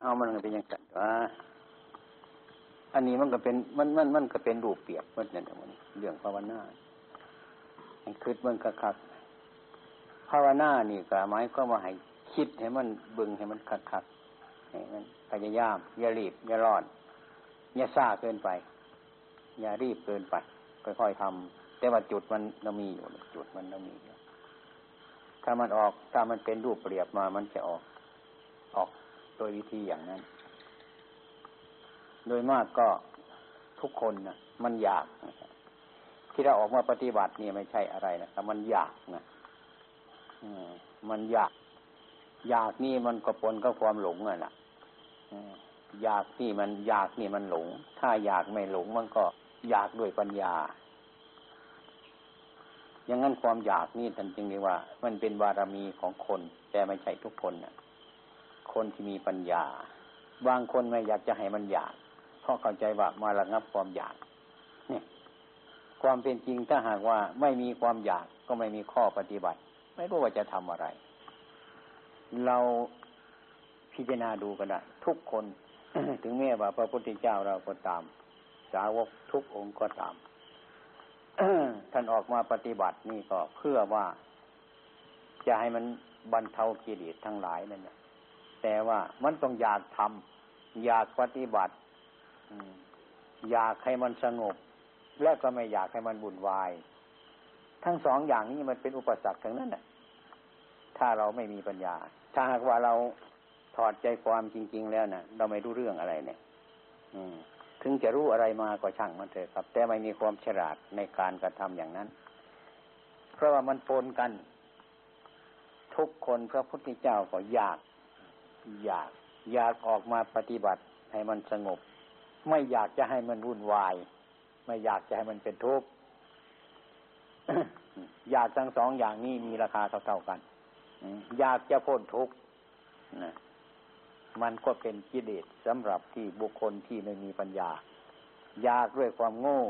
เอามันก็เป็นอย่างนั้นว่าอันนี้มันก็เป็นมันมันมันก็เป็นรูปเปียกมันเนี่ยมันเรื่องภาวนาคิดมันกระคักภาวนานี่ก็หมายก็มาให้คิดให้มันบึงให้มันคักคักให้มันพยายามอย่ารีบอย่าร้อนอย่าซ่าเกินไป อย่ารีบเกินไป ค่อยๆทำแต่ว่าจุดมันเรามีอยู่จุดมันเรามีอยู่ถ้ามันออกถ้ามันเป็นรูปเปรียบมามันจะออก ออก โดยวิธีอย่างนั้น โดยมากก็ทุกคนนะมันอยากที่เราออกมาปฏิบัตินี่ไม่ใช่อะไรนะครับมันอยากนะมันอยาก อยากนี่มันก็ปนกับความหลงอะนะอยากนี่มันอยากนี่มันหลง ถ้าอยากไม่หลงมันก็อยากด้วยปัญญา อย่างนั้นความอยากนี่ท่านจึงเรียกว่า มันเป็นบารมีของคน แต่ไม่ใช่ทุกคนน่ะ คนที่มีปัญญา บางคนไม่อยากจะให้มันอยาก เพราะเข้าใจว่ามาระงับความอยากเนี่ยความเป็นจริงถ้าหากว่าไม่มีความอยากก็ไม่มีข้อปฏิบัติ ไม่รู้ว่าจะทำอะไร เราพิจารณาดูก็ได้ทุกคน ถึงแม้ว่าพระพุทธเจ้าเราก็ตาม สาวกทุกองค์ก็ตามท่านออกมาปฏิบัตินี่ก็เพื่อว่าจะให้มันบรรเทากิเลสทั้งหลายนั่นแหละ แต่ว่ามันต้องอยากทำอยากปฏิบัติอยากให้มันสงบ และก็ไม่อยากให้มันบุ่นวาย ทั้งสองอย่างนี้มันเป็นอุปสรรคทั้งนั้นแหละถ้าเราไม่มีปัญญา ถ้าหากว่าเราถอดใจความจริง ๆ แล้วนะ่ะ เราไม่รู้เรื่องอะไรเนี่ย อืม ถึงจะรู้อะไรมาก็ช่างมันเถอะครับ แต่ไม่มีความฉลาดในการกระทำอย่างนั้น เพราะว่ามันปนกัน ทุกคนพระพุทธเจ้าก็อยาก อยาก อยากออกมาปฏิบัติให้มันสงบ ไม่อยากจะให้มันวุ่นวาย ไม่อยากจะให้มันเป็นทุกข์อยากทั้งสองอย่างนี้มีราคาเท่าๆกันอยากจะพ้นทุกข์นะมันก็เป็นกิเลสสำหรับที่บุคคลที่ไม่มีปัญญา อยากด้วยความโง่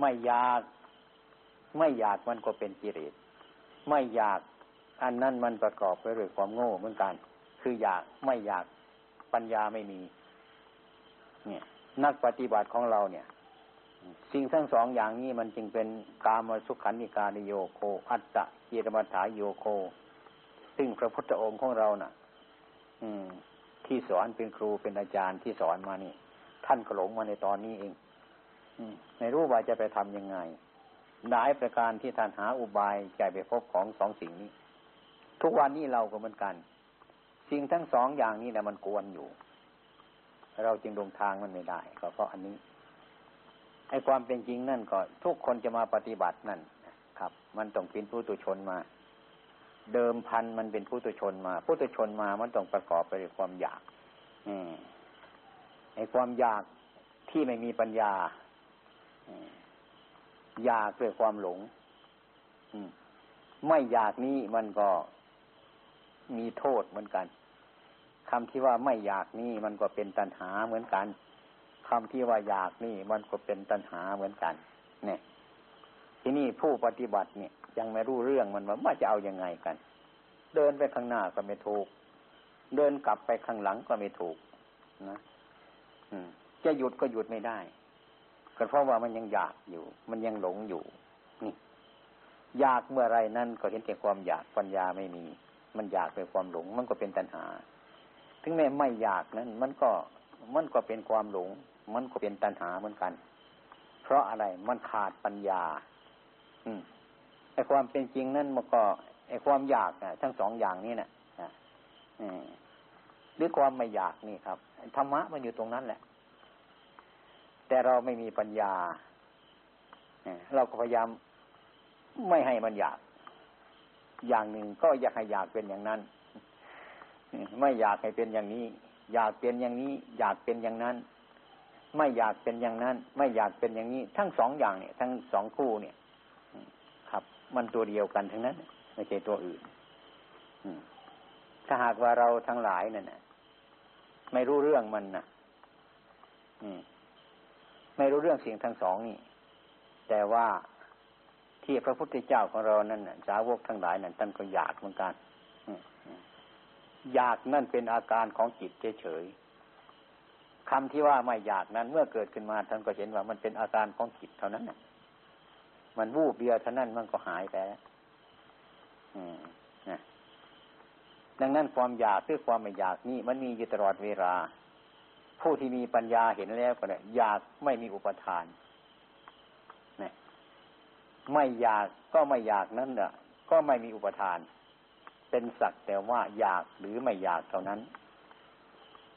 ไม่อยาก ไม่อยากมันก็เป็นกิเลสไม่อยาก อันนั้นมันประกอบไปด้วยความโง่เหมือนกัน คืออยากไม่อยากปัญญาไม่มี เนี่ย นักปฏิบัติของเราเนี่ย สิ่งทั้งสองอย่างนี้มันจึงเป็นกามสุขันธิการโยโค อัตตะเยรมัฐาโยโค ซึ่งพระพุทธองค์ของเรานะ่ะ อืม ที่สอนเป็นครูเป็นอาจารย์ที่สอนมานี่ ท่านก็หลงมาในตอนนี้เองไม่รู้ว่าจะไปทํำยังไงหลายประการที่ท่านหาอุบายใจไปพบของสองสิ่งนี้ ทุกวันนี้เราก็เหมือนกัน สิ่งทั้งสองอย่างนี้แหละมันกวนอยู่ เราจึงลงทางมันไม่ได้ ก็เพราะอันนี้ไอ้ความเป็นจริงนั่นก็ ทุกคนจะมาปฏิบัตินั่นครับ มันต้องเป็นผู้ตุชนมา เดิมพันมันเป็นผู้ตุชนมา ผู้ตุชนมามันต้องประกอบไปด้วยความอยากไอ้ความอยากที่ไม่มีปัญญาอยากด้วยความหลงไม่อยากนี้มันก็มีโทษเหมือนกัน คำที่ว่าไม่อยากนี่มันก็เป็นตัณหาเหมือนกันคำที่ว่าอยากนี่มันก็เป็นตัณหาเหมือนกัน เนี่ย ที่นี่ผู้ปฏิบัติเนี่ย ยังไม่รู้เรื่องมันว่าจะเอาอยัางไงกัน เดินไปข้างหน้าก็ไม่ถูก เดินกลับไปข้างหลังก็ไม่ถูกนะอืม จะหยุดก็หยุดไม่ได้ก็เพราะว่ามันยังอยากอยู่ มันยังหลงอยู่นี่อยากเมื่อไรนั่นก็เห็นแต่ความอยากปัญญาไม่มี มันอยากเป็นความหลง มันก็เป็นตัณหา ถึงแม้ไม่อยากนั้น มันก็มันก็เป็นความหลง มันก็เป็นตัณหาเหมือนกัน เพราะอะไรมันขาดปัญญา อืมไอความเป็นจริงนั่นมันก็ไอความอยากทั้งสองอย่างนี้นะ่ะหรือความไม่อยากนี่ครับธรรมะมันอยู่ตรงนั้นแหละ แต่เราไม่มีปัญญาเราก็พยายามไม่ให้มันอยาก อย่างหนึ่งก็อยากให้อยากเป็นอย่างนั้น ไม่อยากให้เป็นอย่างนี้ อยากเป็นอย่างนี้ อยากเป็นอย่างนั้น ไม่อยากเป็นอย่างนั้น ไม่อยากเป็นอย่างนี้ ทั้งสองอย่างเนี่ย ทั้งสองคู่เนี่ย ครับ มันตัวเดียวกันทั้งนั้น ไม่ใช่ตัวอื่นถ้าหากว่าเราทั้งหลายนั่นนะไม่รู้เรื่องมันนะไม่รู้เรื่องสิ่งทั้งสองนี่ แต่ว่าที่พระพุทธเจ้าของเรานั่นสาวกทั้งหลายนั่นท่านก็อยากเหมือนกัน อยากนั่นเป็นอาการของจิตเฉยๆคำที่ว่าไม่อยากนั้นเมื่อเกิดขึ้นมาท่านก็เห็นว่ามันเป็นอาการของจิตเท่านั้นนะมันวูบเดียวเท่านั้นมันก็หายไปแล้วดังนั้นความอยากหรือความไม่อยากนี่มันมีอยู่ตลอดเวลา ผู้ที่มีปัญญาเห็นแล้วก็เนี่ยอยากไม่มีอุปทานไม่อยากก็ไม่อยากนั่นน่ะก็ไม่มีอุปทาน เป็นสักแต่ว่าอยากหรือไม่อยากเท่านั้น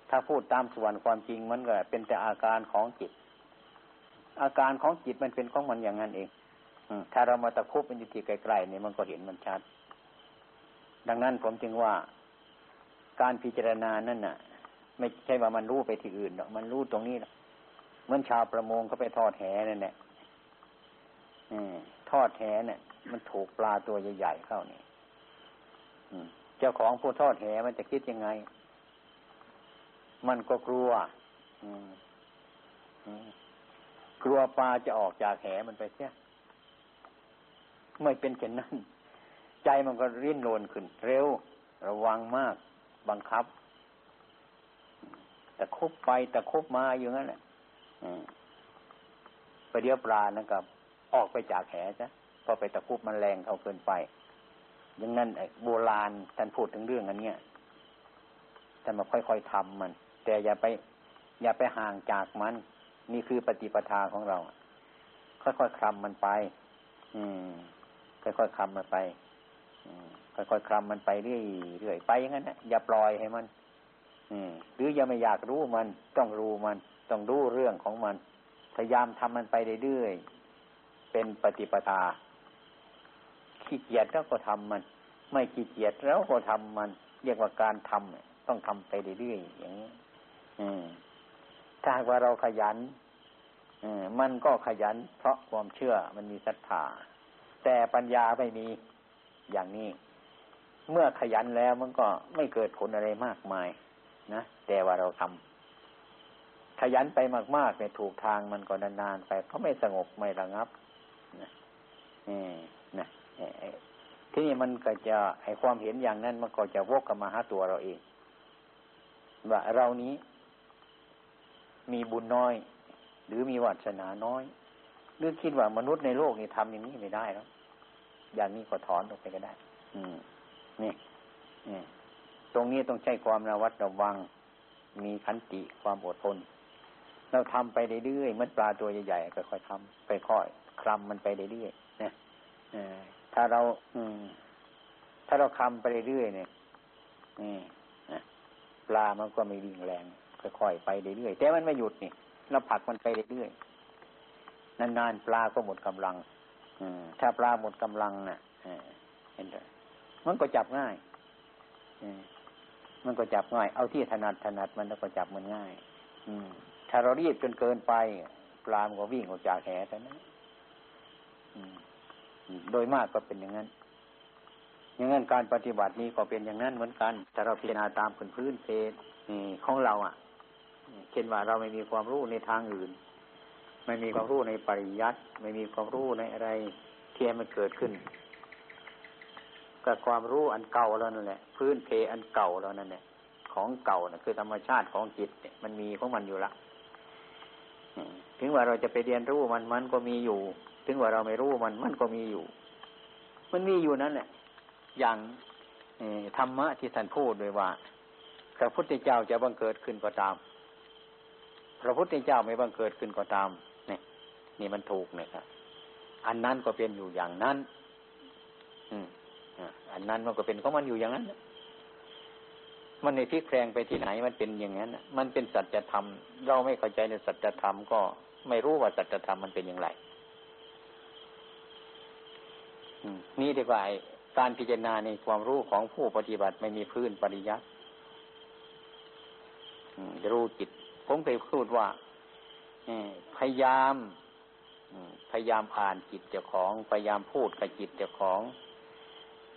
ถ้าพูดตามส่วนความจริงมันก็เป็นแต่อาการของจิต อาการของจิตมันเป็นของมันอย่างนั้นเองถ้าเรามาตะคุบมันอยู่ที่ไกลๆเนี่ยมันก็เห็นมันชัด ดังนั้นผมจึงว่าการพิจารณานั่นน่ะ ไม่ใช่ว่ามันรู้ไปที่อื่นหรอกมันรู้ตรงนี้หรอกเหมือนชาวประมงเขาไปทอดแหนั่นแหละทอดแหเนี่ยมันถูกปลาตัวใหญ่ๆเข้านี่ เจ้าของผู้ทอดแหมันจะคิดยังไง มันก็กลัวกลัวปลาจะออกจากแหมันไปเสียไม่เป็นเช่นนั้น ใจมันก็ริ้นโลนขึ้น เร็ว ระวังมาก บังคับแต่คบไปแต่คบมาอยู่งั้นแหละไปเดียวปลานะครับ ออกไปจากแหจ้ะพอไปตะคุบมันแรงเขาเกินไป อย่างนั้นไอ้โบราณท่านพูดถึงเรื่องอันเนี้ยท่านมาค่อยๆทำมัน แต่อย่าไป อย่าไปห่างจากมัน นี่คือปฏิปทาของเรา ค่อยๆคลำมันไป อืม ค่อยๆคลำมันไปค่อยๆคลำมันไปเรื่อยๆไปอย่างนั้นนะอย่าปล่อยให้มัน อืม หรืออย่าไม่อยากรู้มัน ต้องรู้มัน ต้องรู้เรื่องของมัน พยายามทำมันไปเรื่อยๆเป็นปฏิปทา ขี้เกียจแล้วก็ทำมัน ไม่ขี้เกียจแล้วก็ทำมัน เรียกว่าการทำต้องทำไปเรื่อยๆอย่างนี้ถ้าว่าเราขยันมันก็ขยัน เพราะความเชื่อมันมีศรัทธาแต่ปัญญาไม่มีอย่างนี้ เมื่อขยันแล้วมันก็ไม่เกิดผลอะไรมากมาย นะแต่ว่าเราทำขยันไปมากๆในถูกทางมันก็นานๆไปเขาไม่สงบไม่ระงับนะนี่นะ ที่นี่มันก็จะให้ความเห็นอย่างนั้นมันก็จะวกกลับมาหาตัวเราเอง ว่าเรานี้ มีบุญน้อย หรือมีวาสนาน้อยหรือคิดว่ามนุษย์ในโลกนี้ทำอย่างนี้ไม่ได้แล้วอย่างนี้ก็ถอนออกไปก็ได้ อืม นี่นี่ตรงนี้ต้องใช้ความระวัดระวัง มีขันติความอดทน เราทำไปเรื่อยๆมันปลาตัวใหญ่ๆค่อยๆทำไปค่อยคลำมันไปเรื่อยๆนะ ถ้าเรา อืม ถ้าเราคลำไปเรื่อยๆเนี่ยนี่ปลามันก็ไม่วิ่งแรงค่อยๆไปเรื่อยๆแต่มันไม่หยุดนี่เราผักมันไปเรื่อยๆนานๆปลาก็หมดกำลังถ้าปลาหมดกำลังน่ะเห็นไหมมันก็จับง่ายมันก็จับง่าย เอาที่ถนัดถนัดมันแล้วก็จับมันง่าย อืม ถ้าเรารีบจนเกินไป ปลามันก็วิ่งออกจากแหแต่นั้น โดยมากก็เป็นอย่างนั้น อย่างนั้นการปฏิบัตินี้ก็เป็นอย่างนั้นเหมือนกัน แต่เราพิจารณาตามพื้นพื้นเพของเราอะ เช่นว่าเราไม่มีความรู้ในทางอื่น ไม่มีความรู้ในปริยัติไม่มีความรู้ในอะไรที่ให้มันเกิดขึ้นก็ความรู้อันเก่าแล้วนั่นแหละ พื้นเพอันเก่าแล้วนั่นแหละของเก่านะคือธรรมชาติของจิตมันมีของมันอยู่ละถึงว่าเราจะไปเรียนรู้มันมันก็มีอยู่ ถึงว่าเราไม่รู้มันมันก็มีอยู่ มันมีอยู่นั่นแหละอย่างธรรมะที่ท่านพูดด้วยว่า พระพุทธเจ้าจะบังเกิดขึ้นก็ตาม พระพุทธเจ้าไม่บังเกิดขึ้นก็ตามนี่มันถูกเนี่ยครับอันนั้นก็เป็นอยู่อย่างนั้น อืมอันนั้นมันก็เป็นของมันอยู่อย่างนั้นมันในพลิกแพลงไปที่ไหนมันเป็นอย่างนั้นมันเป็นสัจธรรม เราไม่เข้าใจในสัจธรรมก็ไม่รู้ว่าสัจธรรมมันเป็นอย่างไร นี่ดีกว่าการพิจารณาในความรู้ของผู้ปฏิบัติไม่มีพื้นปริยัติรู้จิตผมเคยพูดว่าพยายามพยายามอ่านจิตเจ้าของ พยายามพูดกับจิตเจ้าของ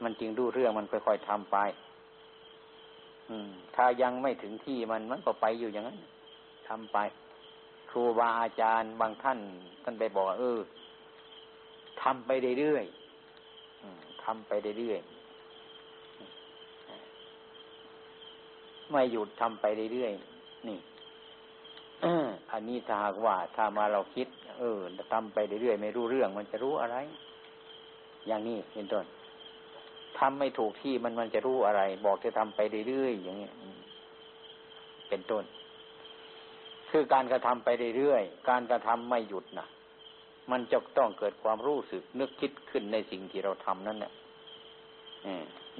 มันจึงรู้เรื่องมันค่อยๆทำไปถ้ายังไม่ถึงที่มันมันก็ไปอยู่อย่างนั้นทำไป ครูบาอาจารย์บางท่านท่านไปบอกเออทำไปเรื่อยๆ ทำไปเรื่อยๆไม่หยุดทำไปเรื่อยๆนี่อันนี้ถ้าหากว่าถ้ามาเราคิด เออทำไปเรื่อยๆไม่รู้เรื่อง มันจะรู้อะไร อย่างนี้เป็นต้นทำไม่ถูกที่มันมันจะรู้อะไร บอกจะทำไปเรื่อยๆอย่างนี้เป็นต้น คือการกระทำไปเรื่อยๆการกระทำไม่หยุดนะ มันจะต้องเกิดความรู้สึกนึกคิดขึ้นในสิ่งที่เราทำนั่นแหละ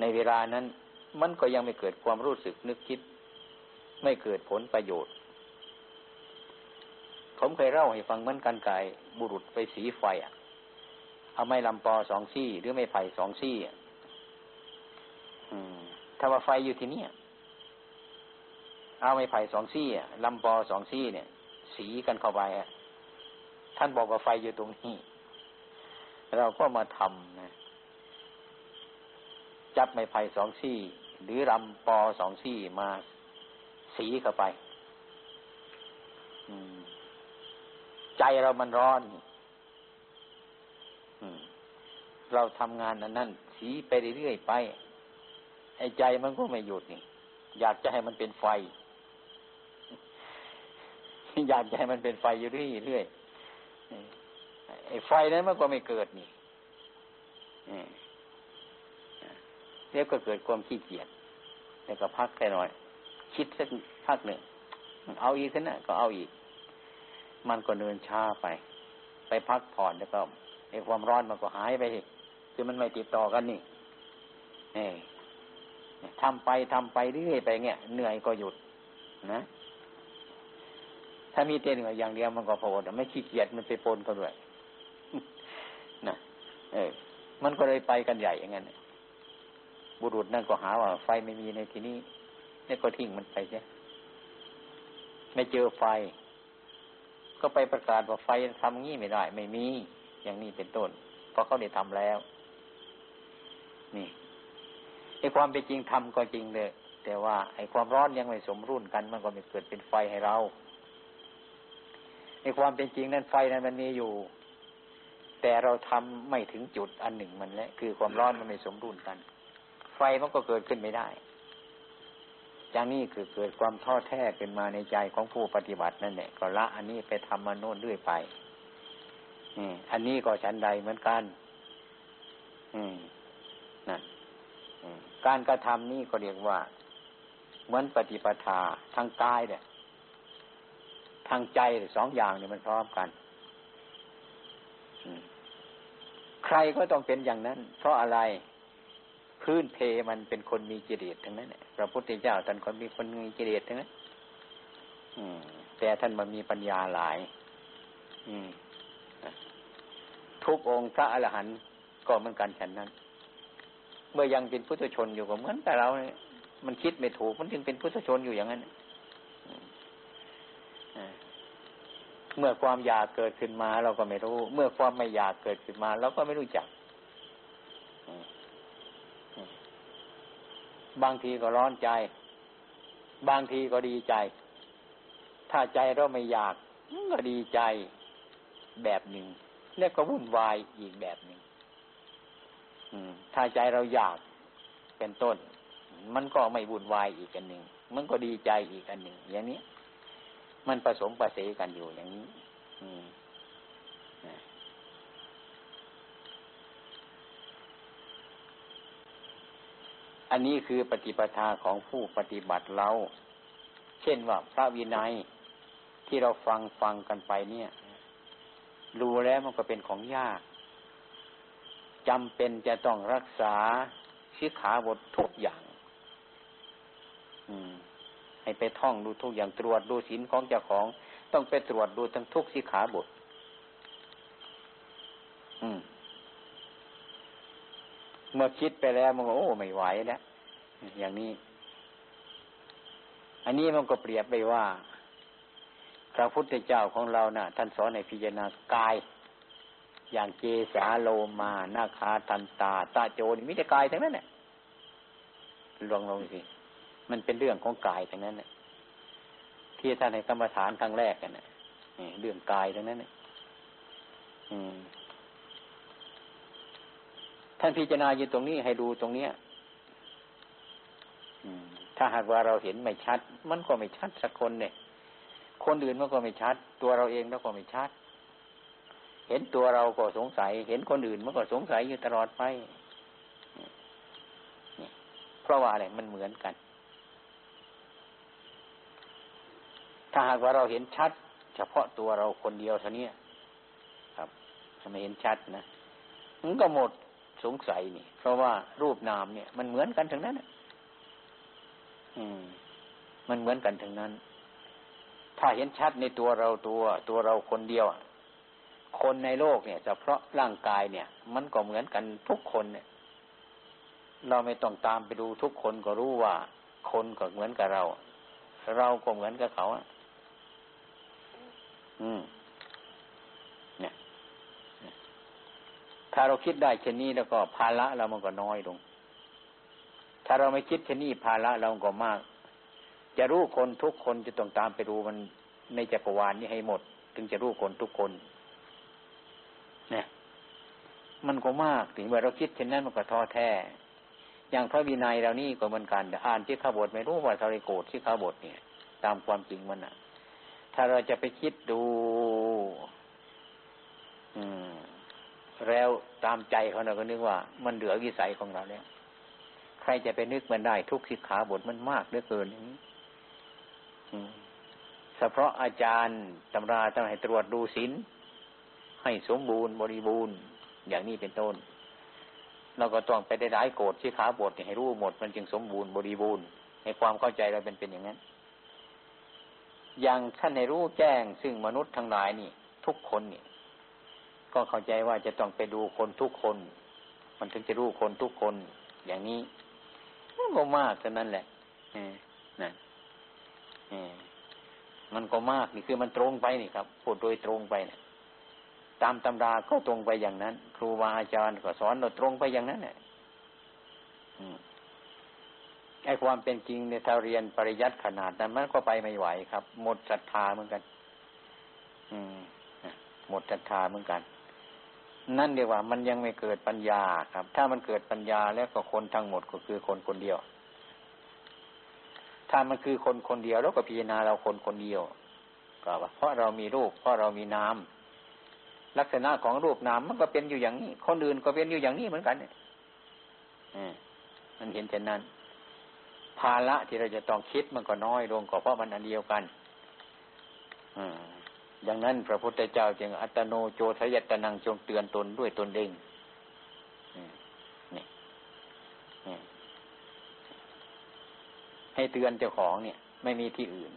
ในเวลานั้น มันก็ยังไม่เกิดความรู้สึกนึกคิด ไม่เกิดผลประโยชน์ ผมเคยเล่าให้ฟังเหมือนกันไก่บุรุษไปสีไฟอะเอาไม้ลำปอสองซี่หรือไม้ไผ่สองซี่ถ้าว่าไฟอยู่ที่นี่เอาไม้ไผ่สองซี่ลำปอสองซี่เนี่ย สีกันเข้าไป ท่านบอกว่าไฟอยู่ตรงนี้ เราก็มาทำนะจับไม้ไผ่สองซี่ หรือลำปอสองซี่มาสีเข้าไปใจเรามันร้อนเราทำงานนั้นนั่นสีไปเรื่อยๆไป ไอ้ใจมันก็ไม่หยุดนี่ อยากจะให้มันเป็นไฟ อยากจะให้มันเป็นไฟอยู่เรื่อยๆ ไฟนั้นมันก็ไม่เกิดนี่แล้วก็เกิดความขี้เกียจแล้วก็พักแค่น้อย คิดสักพักหนึ่งเอาอีกนะก็เอาอีก มันก็เดินช้าไป ไปพักผ่อนแล้วก็ไอ้ความร้อนมันก็หายไปคือมันไม่ติดต่อกันนี่นี่ทำไปทำไปเรื่อยไปเงี้ยเหนื่อยก็หยุด นะ ถ้ามีเต้นอย่างเดียวมันก็พอแต่ไม่ขี้เกียจมันไปปนกันด้วย เออ มันก็เลยไปกันใหญ่อย่างนั้นบุรุษนั่นก็หาว่าไฟไม่มีในที่นี้นี่ก็ทิ้งมันไปใช่ไม่เจอไฟ ก็ไปประกาศว่าไฟทำงี้ไม่ได้ ไม่มีอย่างนี้เป็นต้น เพราะเขาได้ทำแล้ว นี่ไอ้ความเป็นจริงทำก็จริงเลยแต่ว่าไอ้ความร้อนยังไม่สมรุ่นกัน มันก็ไม่เกิดเป็นไฟให้เราไอ้ความเป็นจริงนั้นไฟนั้นมันมีอยู่ แต่เราทำไม่ถึงจุดอันหนึ่งมันแหละคือความร้อนมันไม่สมรุ่นกัน ไฟมันก็เกิดขึ้นไม่ได้อย่างนี้คือเกิดความท้อแท้ขึ้นมาในใจของผู้ปฏิบัตินั่นแหละก็ละ อันนี้ไปทำมาโน่นเรื่อยไปอันนี้ก็ชั้นใดเหมือนกันอืมนั่นการกระทำนี่ก็เรียกว่า เหมือนปฏิปทาทางกายเนี่ยทางใจสองอย่างเนี่ยมันพร้อมกัน ใครก็ต้องเป็นอย่างนั้น เพราะอะไรพื้นเพมันเป็นคนมีกิเลสทั้งนั้นพระพุทธเจ้าท่านคนมีคนมีกิเลสทั้งนั้นแต่ท่านมันมีปัญญาหลายทุกองค์พระอรหันต์ก็เหมือนกันฉันนั้น เมื่อยังเป็นพุทธชนอยู่ก็เหมือนแต่เราเนี่ยมันคิดไม่ถูก มันจึงเป็นพุทธชนอยู่อย่างนั้น เมื่อความอยากเกิดขึ้นมา เราก็ไม่รู้ เมื่อความไม่อยากเกิดขึ้นมาเราก็ไม่รู้จัก บางทีก็ร้อนใจ บางทีก็ดีใจ ถ้าใจเราไม่อยากก็ดีใจแบบหนึ่งแล้วก็วุ่นวายอีกแบบหนึ่งถ้าใจเราอยากเป็นต้น มันก็ไม่วุ่นวายอีกอันหนึ่งมันก็ดีใจอีกอันหนึ่งอย่างนี้ มันผสมประเสกันอยู่อย่างนี้อันนี้คือปฏิปทาของผู้ปฏิบัติเรา เช่นว่าพระวินัยที่เราฟังฟังกันไปเนี่ยรู้แล้วมันก็เป็นของยากจำเป็นจะต้องรักษาชิขาบททุกอย่าง อืม ให้ไปท่องดูทุกอย่างตรวจดูศีลของเจ้าของ ต้องไปตรวจดูทั้งทุกสิขาบท อืม เมื่อคิดไปแล้วมันก็โอ้ไม่ไหวแล้วอย่างนี้ อันนี้มันก็เปรียบไปว่าพระพุทธเจ้าของเรานะ่ะ ท่านสอนในพิจารณากาย อย่างเกสาโลมานาคาทันตาตาโจนมิจะกายทั้งนั้นเนี่ยลองลองสิ มันเป็นเรื่องของกายทั้งนั้นเนี่ยที่ท่านในกรรมฐานครั้งแรกกันเนี่ยเรื่องกายทั้งนั้นเนี่ยท่านพิจารณาอยู่ตรงนี้ให้ดูตรงเนี้ยถ้าหากว่าเราเห็นไม่ชัด มันก็ไม่ชัดสักคนเนี่ย คนอื่นมันก็ไม่ชัด ตัวเราเองแล้วก็ไม่ชัด เห็นตัวเราก็สงสัย เห็นคนอื่นมันก็สงสัยอยู่ตลอดไปเพราะว่าอะไรมันเหมือนกัน ถ้าหากว่าเราเห็นชัด เฉพาะตัวเราคนเดียวเท่านี้ครับถ้าไมเห็นชัดนะมันก็หมดสงสัยนี่ เพราะว่ารูปนามเนี่ย มันเหมือนกันทั้งนั้นอืม มันเหมือนกันทั้งนั้น ถ้าเห็นชัดในตัวเราตัวตัวเราคนเดียวคนในโลกเนี่ยเฉพาะร่างกายเนี่ย มันก็เหมือนกันทุกคนเนี่ย เราไม่ต้องตามไปดูทุกคนก็รู้ว่า คนก็เหมือนกับเรา เราก็เหมือนกับเขาอะ อืม เนี่ย ถ้าเราคิดได้เช่นนี้แล้วก็ภาระเรามันก็น้อยลง ถ้าเราไม่คิดเช่นนี้ภาระเราก็มาก จะรู้คนทุกคนจะต้องตามไปดูมันในจักรวาลนี้ให้หมด ถึงจะรู้คนทุกคน เนี่ย มันก็มากถึงเมื่อเราคิดเช่นนั้นมันก็ท้อแท้อย่างพระวินัยเรานี่ก็เหมือนกันอ่านที่ข้าบทไม่รู้ว่าทาริโกดที่ข้าบทเนี่ย ตามความจริงมันอะ ถ้าเราจะไปคิดดูแล้วตามใจเขาเราก็นึกว่า มันเหลือวิสัยของเราแล้ว ใครจะไปนึกมันได้ ทุกสิกขาบทมันมากเหลือเกินอย่างนี้เฉพาะอาจารย์ตำราต้องให้ตรวจดูศีลให้สมบูรณ์บริบูรณ์ อย่างนี้เป็นต้น เราก็ต้องไปได้ร้ายโกรธที่ขาบทให้รู้หมด มันจึงสมบูรณ์บริบูรณ์ ให้ความเข้าใจเราเป็นเป็นอย่างนั้น อย่างท่านในรู้แจ้ง ซึ่งมนุษย์ทั้งหลายนี่ ทุกคนนี่ ก็เข้าใจว่าจะต้องไปดูคนทุกคน มันถึงจะรู้คนทุกคน อย่างนี้มันก็มากเท่านั้นแหละนั่นมันก็มากนี่คือมันตรงไปนี่ครับพูดโดยตรงไปเนะตามตำราก็ตรงไปอย่างนั้น ครูบาอาจารย์ก็สอนเราตรงไปอย่างนั้นแหละ ไอ้ความเป็นจริงในถ้าเรียนปริยัติขนาดนั้นมันก็ไปไม่ไหวครับ หมดศรัทธาเหมือนกัน อืมหมดศรัทธาเหมือนกัน นั่นเดียวว่า มันยังไม่เกิดปัญญาครับ ถ้ามันเกิดปัญญาแล้วก็คนทั้งหมดก็คือคนคนเดียว ถ้ามันคือคนคนเดียวแล้วก็พิจารณาเราคนคนเดียวก็ว่า เพราะเรามีรูป เพราะเรามีนามลักษณะของรูปนามมันก็เป็นอยู่อย่างนี้ คนอื่นก็เป็นอยู่อย่างนี้เหมือนกันเนี่ยมันเห็นเช่นนั้น ภาระที่เราจะต้องคิดมันก็น้อยลงก็เพราะมันอันเดียวกันออย่างนั้น พระพุทธเจ้าจึงอัตโนโจทยตนังจงเตือนตนด้วยตนเองนี่ให้เตือนเจ้าของเนี่ย ไม่มีที่อื่น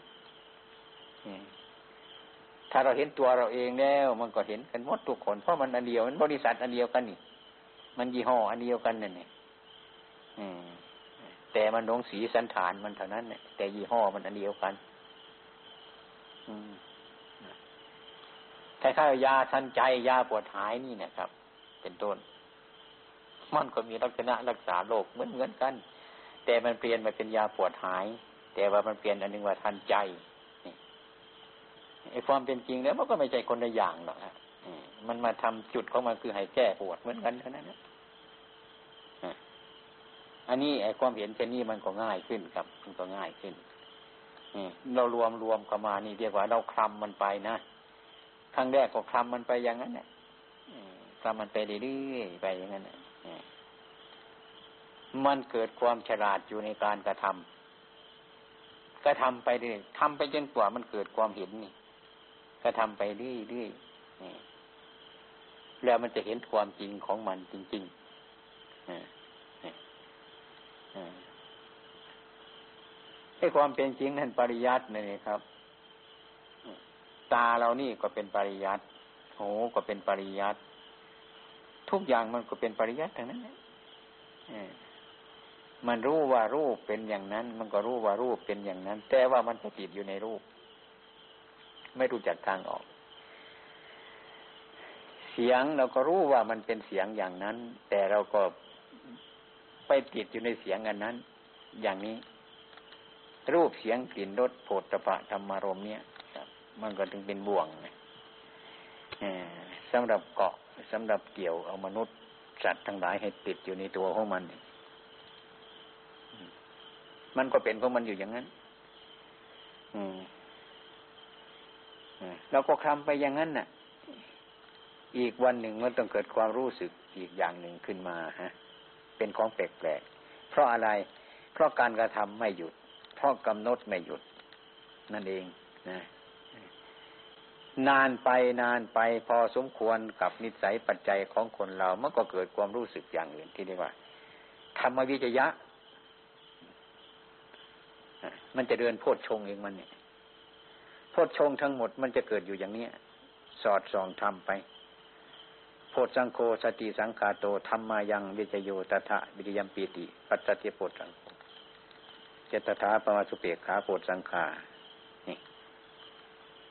ถ้าเราเห็นตัวเราเองแล้ว มันก็เห็นกันหมดทุกคนเพราะมันอันเดียวมันบริษัทอันเดียวกันนี่ มันยี่ห้ออันเดียวกันนั่นนี่ แต่มันลงสีสันฐานมันเท่านั้นเนี่ยแต่ยี่ห้อมันอันเดียวกันคล้ายๆยาทันใจยาปวดหายนี่นะครับ เป็นต้น มันก็มีลักษณะรักษาโรคเหมือนเหมือนกัน แต่มันเปลี่ยนมาเป็นยาปวดหาย แต่ว่ามันเปลี่ยนอันนึงว่าทันใจไอ้ความเป็นจริงแล้วมันก็ไม่ใช่คนละอย่างหรอกฮะมันมาทำจุดของมันคือให้แก้ปวดเหมือนกันเท่านั้นนะ อันนี้ไอ้ความเห็นเช่นนี้มันก็ง่ายขึ้นครับ มันก็ง่ายขึ้นเรารวมรวมเข้ามานี่เรียกว่าเราคลำมันไปนะครั้งแรกก็คลำมันไปอย่างนั้นแหละคลำมันไปเรื่อยๆไปอย่างนั้นน่ะมันเกิดความฉลาดอยู่ในการกระทำกระทำไปเรื่อยทำไปจนกว่ามันเกิดความเห็นนี่ก็ทำไปเรื่อยๆแล้วมันจะเห็นความจริงของมันจริงๆ ให้ความเป็นจริงนั่นปริยัตินี่ครับ ตาเรานี่ก็เป็นปริยัติหูก็เป็นปริยัติทุกอย่างมันก็เป็นปริยัติทั้งนั้นมันรู้ว่ารูปเป็นอย่างนั้น มันก็รู้ว่ารูปเป็นอย่างนั้น แต่ว่ามันติดอยู่ในรูป ไม่รู้จักทางออก เสียงเราก็รู้ว่ามันเป็นเสียงอย่างนั้น แต่เราก็ ไปติดอยู่ในเสียงอันนั้น อย่างนี้ รูปเสียงกลิ่นรสโผฏฐะธรรมารมเนี่ยมันก็ถึงเป็นบ่วงสำหรับเกาะสำหรับเกี่ยวเอามนุษย์สัตว์ทั้งหลายให้ติดอยู่ในตัวของมัน มันก็เป็นของมันอยู่อย่างนั้น อืมเราก็คลำไปอย่างนั้นน่ะ อีกวันหนึ่งมันต้องเกิดความรู้สึกอีกอย่างหนึ่งขึ้นมาฮะ เป็นของแปลกๆเพราะอะไร เพราะการกระทำไม่หยุด เพราะกำหนดไม่หยุด นั่นเองนะนานไปนานไปพอสมควรกับนิสัยปัจจัยของคนเรามันก็เกิดความรู้สึกอย่างอื่นที่เรียกว่า ธรรมวิจยะ มันจะเดินโพดชงเองมันเนี่ยโพดชงทั้งหมดมันจะเกิดอยู่อย่างนี้สอดส่องทำไป โพดสังโฆสติสังคาโตธรรมายังวิจโยตถะวิริยมปีติ ปัจจติโพดสังโฆเจตถาปมาสุเปกขาโพดสังขา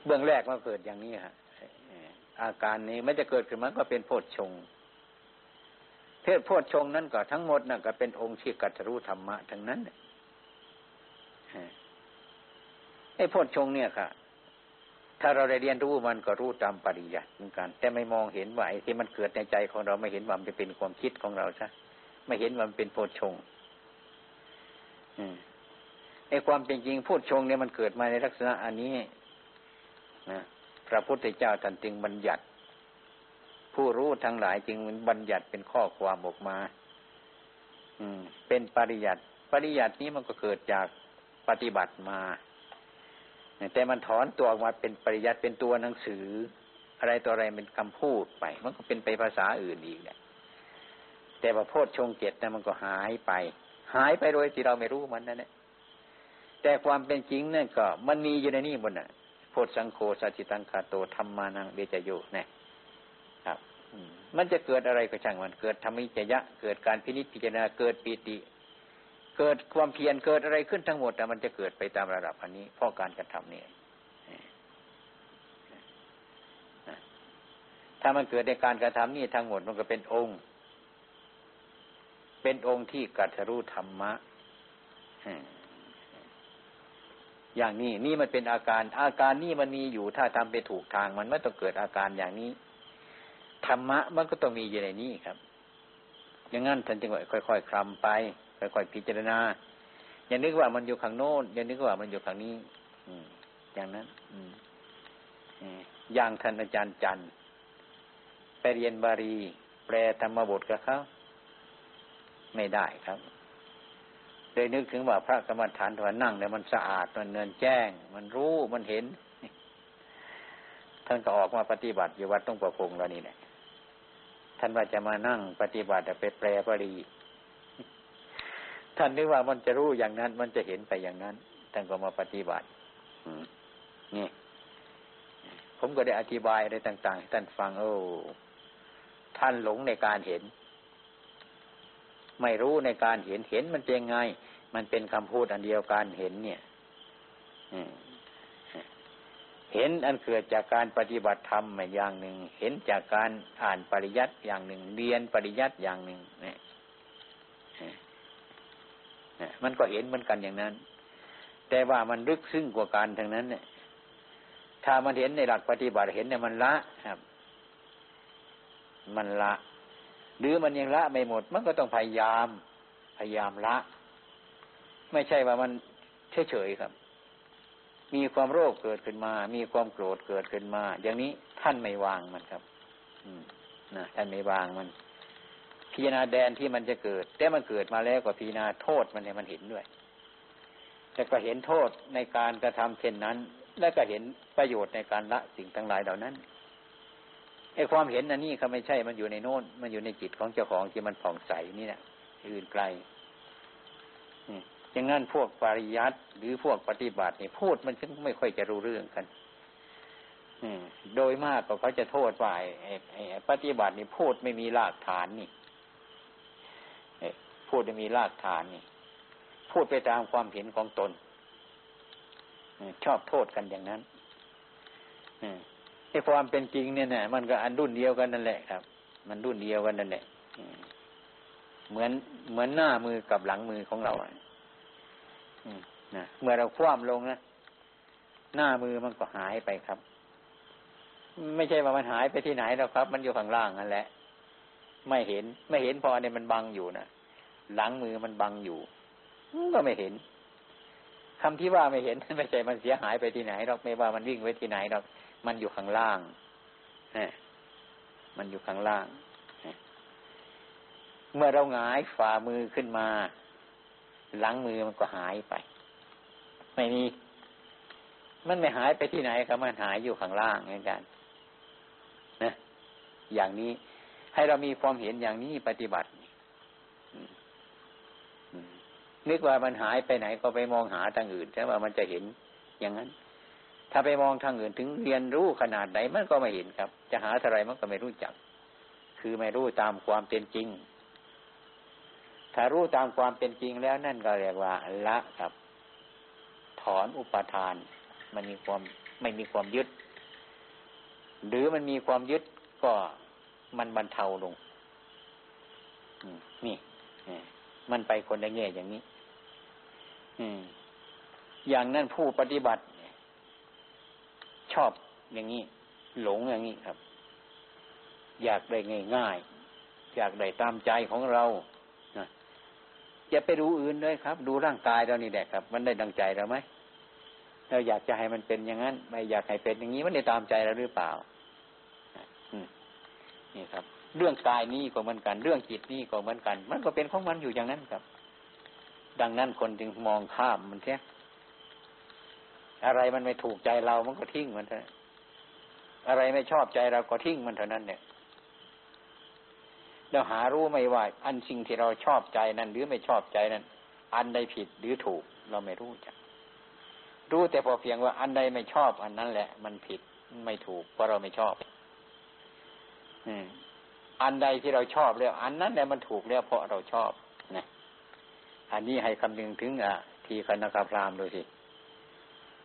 เบื้องแรกมันเกิดอย่างนี้ฮะอาการนี้ไม่จะเกิดขึ้นมันก็เป็นโพชงเทศโพชฌงนั้นก็ทั้งหมดนั่นก็เป็นองค์ที่กัตรู้ธรรมะทั้งนั้นไอ้โพชฌงเนี่ยค่ะ ถ้าเราได้เรียนรู้มันก็รู้ตามปริยัติเหมือนกัน แต่ไม่มองเห็นว่าไอ้ที่มันเกิดในใจของเราไม่เห็นว่ามันจะเป็นความคิดของเราใช่ไม่เห็นว่ามันเป็นโพชฌงไอ้ความเป็นจริงโพชฌงเนี่ยมันเกิดมาในลักษณะอันนี้นะพระพุทธเจ้าท่านจึงบัญญัติ ผู้รู้ทั้งหลายจึงบัญญัติเป็นข้อความออกมา อืม เป็นปริยัติปริยัตินี้มันก็เกิดจากปฏิบัติมา แต่มันถอนตัวออกมาเป็นปริยัติเป็นตัวหนังสือ อะไรตัวอะไรเป็นคำพูดไป มันก็เป็นไปภาษาอื่นอีกเนี่ยแต่ว่าโพชฌงเกตนะมันก็หายไป หายไปโดยที่เราไม่รู้มันนั่นแหละแต่ความเป็นจริงเนั่นก็ มันมีอยู่ในนี่บนน่ะโพสังโฆสัจิตังคาโตธรรมานังเบจโยเนี่ยครับมันจะเกิดอะไรก็ช่างมันเกิดธรรมิจยะ เกิดการพินิจพิจารณาเกิดปีติ เกิดความเพียรเกิดอะไรขึ้นทั้งหมดแต่มันจะเกิดไปตามระดับอันนี้เพราะการกระทำนี่ถ้ามันเกิดในการกระทำนี่ทั้งหมดมันก็เป็นองค์ เป็นองค์ที่กัตรู้ธรรมะอย่างนี้นี่มันเป็นอาการอาการนี่มันมีอยู่ถ้าทำไปถูกทางมันไม่ต้องเกิดอาการอย่างนี้ธรรมะมันก็ต้องมีอยู่ในนี้ครับอย่างนั้นท่านจึงว่าค่อยๆคลำไป ค่อยๆพิจารณาอย่านึกว่ามันอยู่ข้างโน้นอย่านึกว่ามันอยู่ข้างนี้ อืมอย่างนั้น อืมอย่างท่านอาจารย์จันไปเรียนบาลี แปลธรรมบทกับเขาไม่ได้ครับเลยนึกถึงว่าพระกรรมฐานถวนนั่งเนี่ยมันสะอาดมันเนินแจ้ง มันรู้มันเห็น ท่านก็ออกมาปฏิบัติอยู่วัดต้องประพงแล้วนี่แหละท่านว่าจะมานั่งปฏิบัติไปแปลปรี ท่านนึกว่ามันจะรู้อย่างนั้น มันจะเห็นไปอย่างนั้นท่านก็มาปฏิบัตินี่ ผมก็ได้อธิบายอะไรต่าง ๆ ท่านฟังโอ้ท่านหลงในการเห็น ไม่รู้ในการเห็นเห็นมันเป็นไง มันเป็นคำพูดอันเดียวกันเห็นเนี่ยเห็นอันเกิดจากการปฏิบัติธรรมอย่างหนึ่ง เห็นจากการอ่านปริยัติอย่างหนึ่ง เรียนปริยัติอย่างหนึ่งเนี่ย มันก็เห็นเหมือนกันอย่างนั้น แต่ว่ามันลึกซึ้งกว่าการทั้งนั้น เนี่ย ถ้ามันเห็นในหลักปฏิบัติเห็นเนี่ยมันละครับ มันละ หรือมันยังละไม่หมด มันก็ต้องพยายาม พยายามละ ไม่ใช่ว่ามันเฉยๆครับ มีความโรคเกิดขึ้นมา มีความโกรธเกิดขึ้นมา อย่างนี้ท่านไม่วางมันครับ อืมนะท่านไม่วางมัน พิจารณาแดนที่มันจะเกิด แต่มันเกิดมาแล้วก็พิจารณาโทษมันเนี่ยมันเห็นด้วย แต่ก็เห็นโทษในการกระทำเช่นนั้น และก็เห็นประโยชน์ในการละสิ่งทั้งหลายเหล่านั้นไอ้ความเห็นอันนี้เขาไม่ใช่มันอยู่ในโน้น มันอยู่ในจิตของเจ้าของที่มันผ่องใสนี่แหละอื่นไกลอย่างนั้นพวกปริยัติหรือพวกปฏิบัตินี่พูดมันจึงไม่ค่อยจะรู้เรื่องกันโดยมากก็เขาจะโทษว่าไอ้ปฏิบัตินี่พูดไม่มีรากฐานนี่ พูดไม่มีรากฐานนี่พูดไปตามความเห็นของตนชอบโทษกันอย่างนั้นในความเป็นจริงเนี่ยนะมันก็อันรุ่นเดียวกันนั่นแหละครับ มันรุ่นเดียวกันนั่นแหละเหมือนเหมือนหน้ามือกับหลังมือของเราอะนะเมื่อเราคว่ำลงนะหน้ามือมันก็หายไปครับ ไม่ใช่ว่ามันหายไปที่ไหนแล้วครับ มันอยู่ข้างล่างนั่นแหละ ไม่เห็นไม่เห็นพอเนี่ยมันบังอยู่นะ หลังมือมันบังอยู่ก็ไม่เห็นคำที่ว่าไม่เห็นไม่ใช่มันเสียหายไปที่ไหนหรอกไม่ว่ามันวิ่งไว้ที่ไหนหรอกมันอยู่ข้างล่างมันอยู่ข้างล่าง เมื่อเราหงายฝ่ามือขึ้นมา หลังมือมันก็หายไป ไม่มี มันไม่หายไปที่ไหนครับมันหายอยู่ข้างล่างเหมือนกันนะอย่างนี้ให้เรามีความเห็นอย่างนี้ปฏิบัติ นึกว่ามันหายไปไหนก็ไปมองหาทางอื่นแต่ว่ามันจะเห็นอย่างนั้น ถ้าไปมองทางอื่นถึงเรียนรู้ขนาดไหนมันก็ไม่เห็นครับ จะหาอะไรมันก็ไม่รู้จัก คือไม่รู้ตามความเป็นจริง ถ้ารู้ตามความเป็นจริงแล้วนั่นก็เรียกว่า ละครับ ถอนอุปทาน มันมีความไม่มีความยึด หรือมันมีความยึดก็มันบรรเทาลงนี่ มันไปคนละแง่อย่างนี้อย่างนั้นผู้ปฏิบัติชอบอย่างนี้ หลงอย่างนี้ครับ อยากได้ง่ายๆอยากได้ตามใจของเราอย่าไปดูอื่นเลยครับ ดูร่างกายเรานี่แหละครับ มันได้ดังใจเราไหมเราอยากจะให้มันเป็นอย่างนั้น ไม่อยากให้เป็นอย่างนี้มันได้ตามใจเราหรือเปล่านี่ครับ เรื่องกายนี้ก็เหมือนกัน เรื่องจิตนี้ก็เหมือนกัน มันก็เป็นของมันอยู่อย่างนั้นครับ ดังนั้นคนจึงมองข้ามมันแค่อะไรมันไม่ถูกใจเรามันก็ทิ้งมันเถอะอะไรไม่ชอบใจเราก็ทิ้งมันเท่านั้นเนี่ยเราหารู้ไม่ว่า อันสิ่งที่เราชอบใจนั้น หรือไม่ชอบใจนั้น อันใดผิดหรือถูก เราไม่รู้จัก รู้แต่พอเพียงว่าอันใดไม่ชอบ อันนั้นแหละ มันผิดไม่ถูกเพราะเราไม่ชอบอั อันใดที่เราชอบแล้ว อันนั้นแหละมันถูกแล้วเพราะเราชอบนะอันนี้ให้คำนึงถึงอะทีคณะพรามดูสิ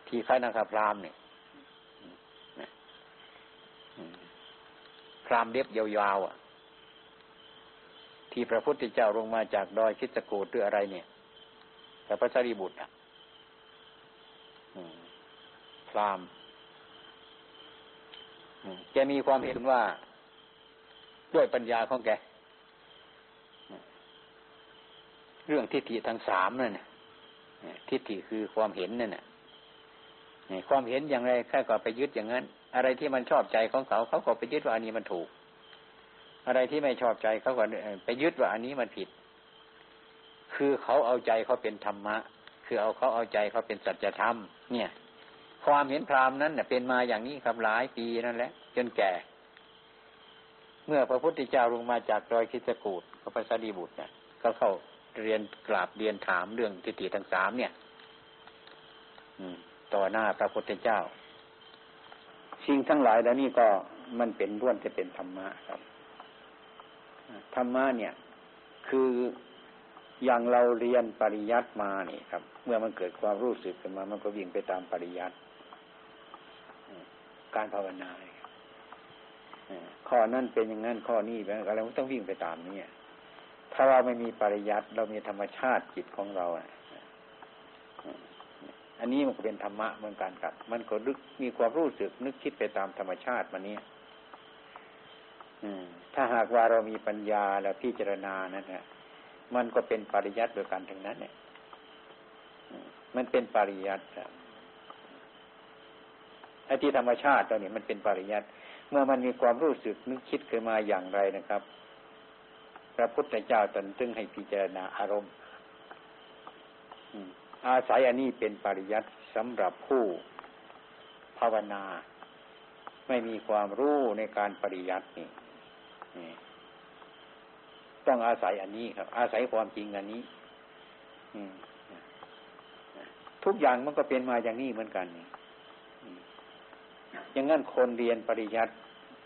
ทีคณะพรามเนี่ยพรามเล็บยาวๆอะ ที่พระพุทธเจ้าลงมาจากดอยคิดสกูดหรืออะไรเนี่ยแต่พระสารีบุตรอะพรามแกมีความเห็นว่า ด้วยปัญญาของแก เรื่องทิฏฐิทั้งสามนั่นทิฏฐิคือความเห็นนั่นน่ะความเห็นอย่างไรแค่ก็ไปยึดอย่างนั้น อะไรที่มันชอบใจของเขาเขาก็ไปยึดว่าอันนี้มันถูก อะไรที่ไม่ชอบใจเขาก็ไปยึดว่าอันนี้มันผิด คือเขาเอาใจเขาเป็นธรรมะ คือเอาเขาเอาใจเขาเป็นสัจธรรม เนี่ย ความเห็นพรามนั้นเน่ยเป็นมาอย่างนี้ครับหลายปีนั่นแหละจนแก่ เมื่อพระพุทธเจ้าลงมาจากดอยคิสกูดพระพสารีบุตรเนี่ยก็เข้าเรียนกราบเรียนถามเรื่องทิฏฐิทั้งสามเนี่ยต่อหน้าพระพุทธเจ้าสิ่งทั้งหลายแล้วนี่ก็มันเป็นร่วนจะเป็นธรรมะครับธรรมะเนี่ย คืออย่างเราเรียนปริยัติมานี่ครับ เมื่อมันเกิดความรู้สึกขึ้นมา มันก็วิ่งไปตามปริยัติการภาวนา ข้อนั้นเป็นอย่างนั้นข้อนี้เป็นอะไรมันต้องวิ่งไปตามนี้ถ้าเราไม่มีปริยัติเรามีธรรมชาติจิตของเราอันนี้มันก็เป็นธรรมะเหมือนกันครับ มันก็นึกมีความรู้สึกนึกคิดไปตามธรรมชาติมันนี้ถ้าหากว่าเรามีปัญญาแล้วพิจารณานั่นแหละมันก็เป็นปริยัติโดยการทั้งนั้น เนี่ยมันเป็นปริยัติครับไอ้ที่ธรรมชาติตัวนี้มันเป็นปริยัติ เมื่อมันมีความรู้สึกนึกคิดขึ้นมาอย่างไรนะครับ พระพุทธเจ้าตนจึงให้พิจารณาอารมณ์อาศัยอันนี้เป็นปริยัติสำหรับผู้ภาวนา ไม่มีความรู้ในการปริยัตินี่ต้องอาศัยอันนี้ครับ อาศัยความจริงอันนี้ทุกอย่างมันก็เป็นมาอย่างนี้เหมือนกัน อย่างนั้นคนเรียนปริยัติ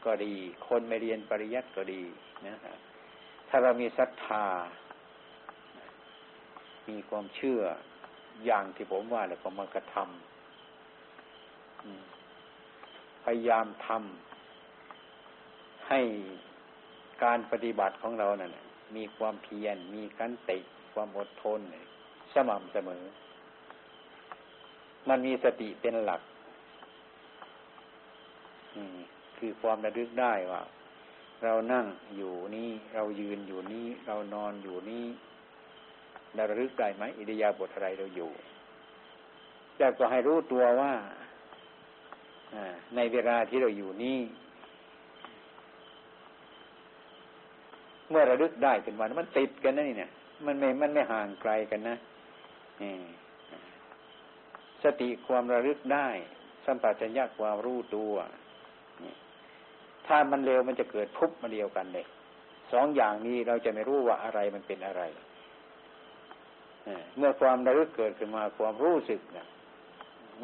ก็ดี คนไม่เรียนปริยัติก็ดีนะฮะถ้าเรามีศรัทธา มีความเชื่ออย่างที่ผมว่าแล้วก็มากระทำพยายามทำให้การปฏิบัติของเรานั่นมีความเพียร มีกันติ ความอดทนสม่ำเสมอ มันมีสติเป็นหลัก คือความระลึกได้ว่า เรานั่งอยู่นี้เรายืนอยู่นี้เรานอนอยู่นี้เราระลึกได้ไหมอิริยาบถอะไรเราอยู่จะก็ให้รู้ตัวว่าในเวลาที่เราอยู่นี้เมื่อระลึกได้เป็นวันมันติดกันนะนี่เนี่ย มันไม่มันไม่ห่างไกลกันนะสติความระลึกได้ สัมปชัญญะความรู้ตัว ถ้ามันเร็วมันจะเกิดพุบมาเดียวกันเลยสองอย่างนี้เราจะไม่รู้ว่าอะไรมันเป็นอะไรเมื่อความระลึกเกิดขึ้นมาความรู้สึกเนี่ย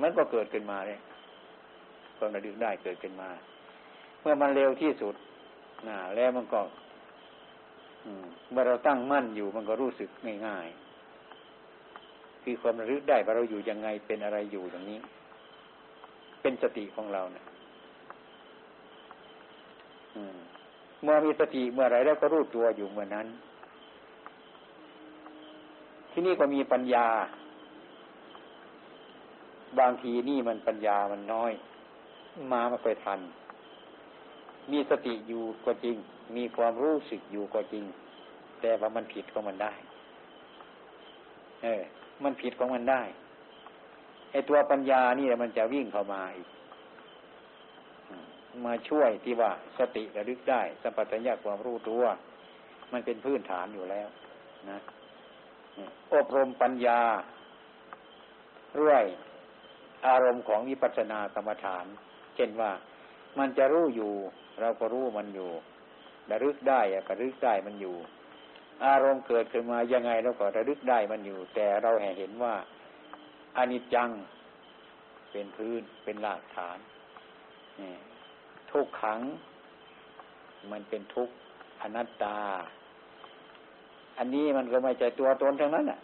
มันก็เกิดขึ้นมาเลยความระลึกได้เกิดขึ้นมา เมื่อมันเร็วที่สุดนะแล้วมันก็เมื่อเราตั้งมั่นอยู่มันก็รู้สึกง่ายๆคือความระลึกได้ว่าเราอยู่ยังไงเป็นอะไรอยู่อย่างนี้ เป็นสติของเราเนะ เมื่อมีสติเมื่อไรแล้วก็รู้ตัวอยู่เมื่อนั้น ที่นี่ก็มีปัญญา บางทีนี่มันปัญญามันน้อย มาไม่ค่อยทัน มีสติอยู่ก็จริง มีความรู้สึกอยู่ก็จริง แต่ว่ามันผิดของมันได้ เออ มันผิดของมันได้ไอตัวปัญญานี่มันจะวิ่งเข้ามาอีก มาช่วยที่ว่าสติระลึกได้สัมปชัญญะความรู้ตัว มันเป็นพื้นฐานอยู่แล้วนะอบรมปัญญาเรื่อยอารมณ์ของวิปัสสนากรรมฐาน เช่นว่ามันจะรู้อยู่ เราก็รู้มันอยู่ระลึกได้ก็ระลึกได้มันอยู่ อารมณ์เกิดขึ้นมายังไงเราก็ระลึกได้มันอยู่ แต่เราแห่เห็นว่าอนิจจังเป็นพื้นเป็นหลักฐาน ทุกขัง มันเป็นทุกข์อนัตตา อันนี้มันก็ไม่ใช่ตัวตนทั้งนั้นอะ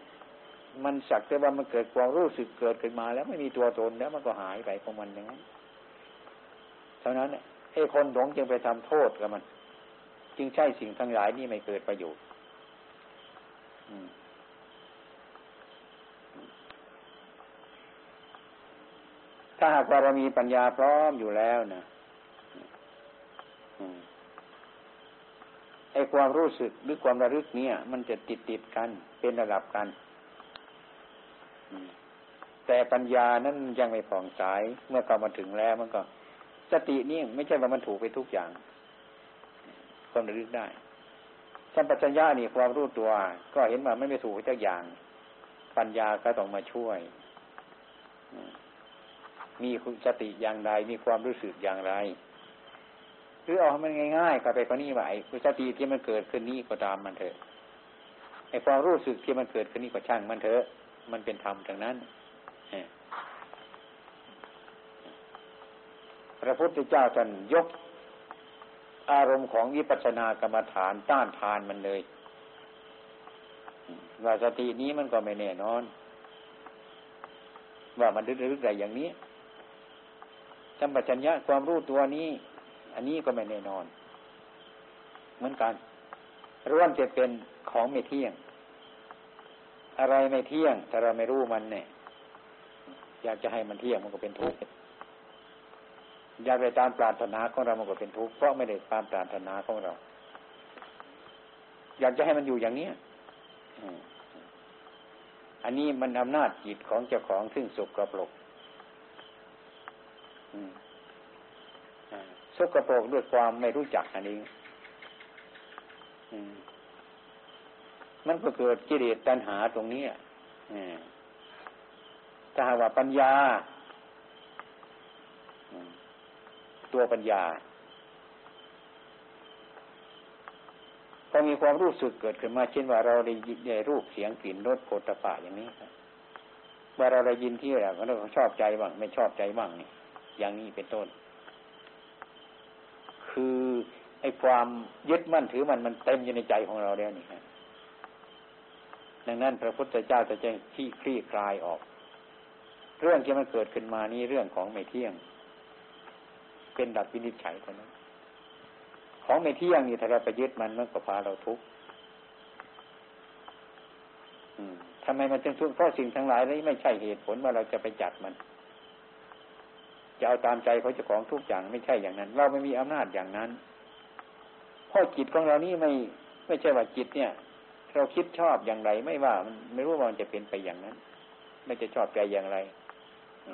มันสักแต่ว่ามันเกิดความรู้สึกเกิดขึ้นมาแล้วไม่มีตัวตนแล้วมันก็หายไปของมันอย่างนั้นเท่านั้นไอ้คนหลงจึงไปทำโทษกับมัน จึงใช่สิ่งทั้งหลายนี่ไม่เกิดประโยชน์ถ้าหากว่าเรามีปัญญาพร้อมอยู่แล้วนะ ไอ้ความรู้สึกหรือความระลึกเนี่ย มันจะติดติดกันเป็นระดับกันแต่ปัญญานั้นยังไม่ผ่องใสเมื่อเข้ามาถึงแล้วมันก็ สตินี่ไม่ใช่ว่ามันถูกไปทุกอย่างความระลึกได้สัมปชัญญะนี่ความรู้ตัว ก็เห็นว่าไม่ไม่ถูกทุกอย่าง ปัญญาก็ต้องมาช่วย มีสติอย่างไรมีความรู้สึกอย่างไร หรือเอาให้มันง่ายๆก็ไปก็นี่ว่าไอ้สติที่มันเกิดขึ้นนี้ก็ตามมันเถอะไอ้ความรู้สึกที่มันเกิดขึ้นนี้ก็ช่างมันเถอะ มันเป็นธรรมทางนั้นพระพุทธเจ้าท่านยก อารมณ์ของวิปัสสนากรรมฐานต้านทานมันเลยว่าสตินี้มันก็ไม่แน่นอน ว่ามันรึกๆอะไรอย่างนี้สัมปัญญะความรู้ตัวนี้ อันนี้ก็ไม่แน่นอน เหมือนกันร่วมจะเป็นของไม่เที่ยง อะไรไม่เที่ยงถ้าเราไม่รู้มันเนี่ย อยากจะให้มันเที่ยงมันก็เป็นทุกข์อยากได้ตามปรารถนาของเรามันก็เป็นทุกข์เพราะไม่ได้ตามปรารถนาของเรา อยากจะให้มันอยู่อย่างนี้อันนี้มันอำนาจจิตของเจ้าของซึ่งสุกกระปลก สกปรกด้วยความไม่รู้จักอันนี้มันก็เกิดกิเลสตัณหาตรงนี้ถ้าหากว่าปัญญา ตัวปัญญาพอมีความรู้สึกเกิดขึ้นมาเช่นว่าเราได้ยินได้รูปเสียงกลิ่นรสโผฏฐปะอย่างนี้ว่าเราได้ยินที่อะไรเราชอบใจบ้างไม่ชอบใจบ้างนี่อย่างนี้เป็นต้น คือไอ้ความยึดมั่นถือมันมันเต็มอยู่ในใจของเราแล้วนี่ฮะดังนั้นพระพุทธเจ้าจะแจ้งที่คลี่คลายออก เรื่องที่มันเกิดขึ้นมานี้เรื่องของไม่เที่ยง เป็นดับวินิจฉัยเท่านั้นของไม่เที่ยงนี่ถ้าเราไปยึดมันมันก็พาเราทุกข์ทำไมมันจึงทุกข์เพราะสิ่งทั้งหลายนี้ไม่ใช่เหตุผลว่าเราจะไปจัดมัน จะเอาตามใจเขาจะของทุกอย่างไม่ใช่อย่างนั้น เราไม่มีอำนาจอย่างนั้นเพราะจิตของเรานี่ไม่ไม่ใช่ว่าจิตเนี่ย เราคิดชอบอย่างไร ไม่ว่ามันไม่รู้ว่ามันจะเป็นไปอย่างนั้น ไม่จะชอบใจอย่างไร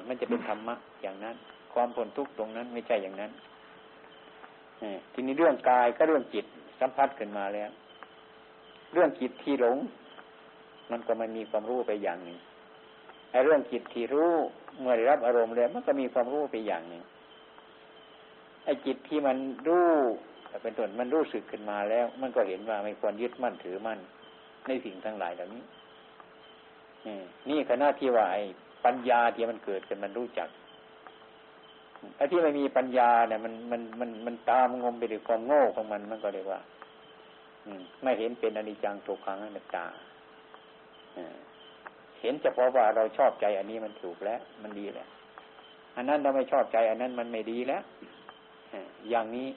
มันจะเป็นธรรมะอย่างนั้น ความพ้นทุกข์ตรงนั้นไม่ใช่อย่างนั้นทีนี้เรื่องกายก็เรื่องจิตสัมผัสขึ้นมาแล้ว เรื่องจิตที่หลง มันก็มันมีความรู้ไปอย่างหนึ่ง เรื่องจิตที่รู้เมื่อได้รับอารมณ์แล้วมันก็มีความรู้ไปอย่างหนึ่งไอ้จิตที่มันรู้เป็นต้นมันรู้สึกขึ้นมาแล้ว มันก็เห็นว่าไม่ควรยึดมั่นถือมั่นในสิ่งทั้งหลายเหล่านี้นี่ขณะที่ว่าไอ้ปัญญาที่มันเกิดขึ้นมันรู้จักไอ้ที่ไม่มีปัญญาเนี่ยมันมันมันมันตามงมไปด้วยความโง่ของมันมันก็เรียกว่าไม่เห็นเป็นอนิจจังทุกขังอนัตตา เห็นเฉพาะว่าเราชอบใจอันนี้มันถูกแล้ว มันดีแล้ว อันนั้นเราไม่ชอบใจ อันนั้นมันไม่ดีแล้วอย่างนี้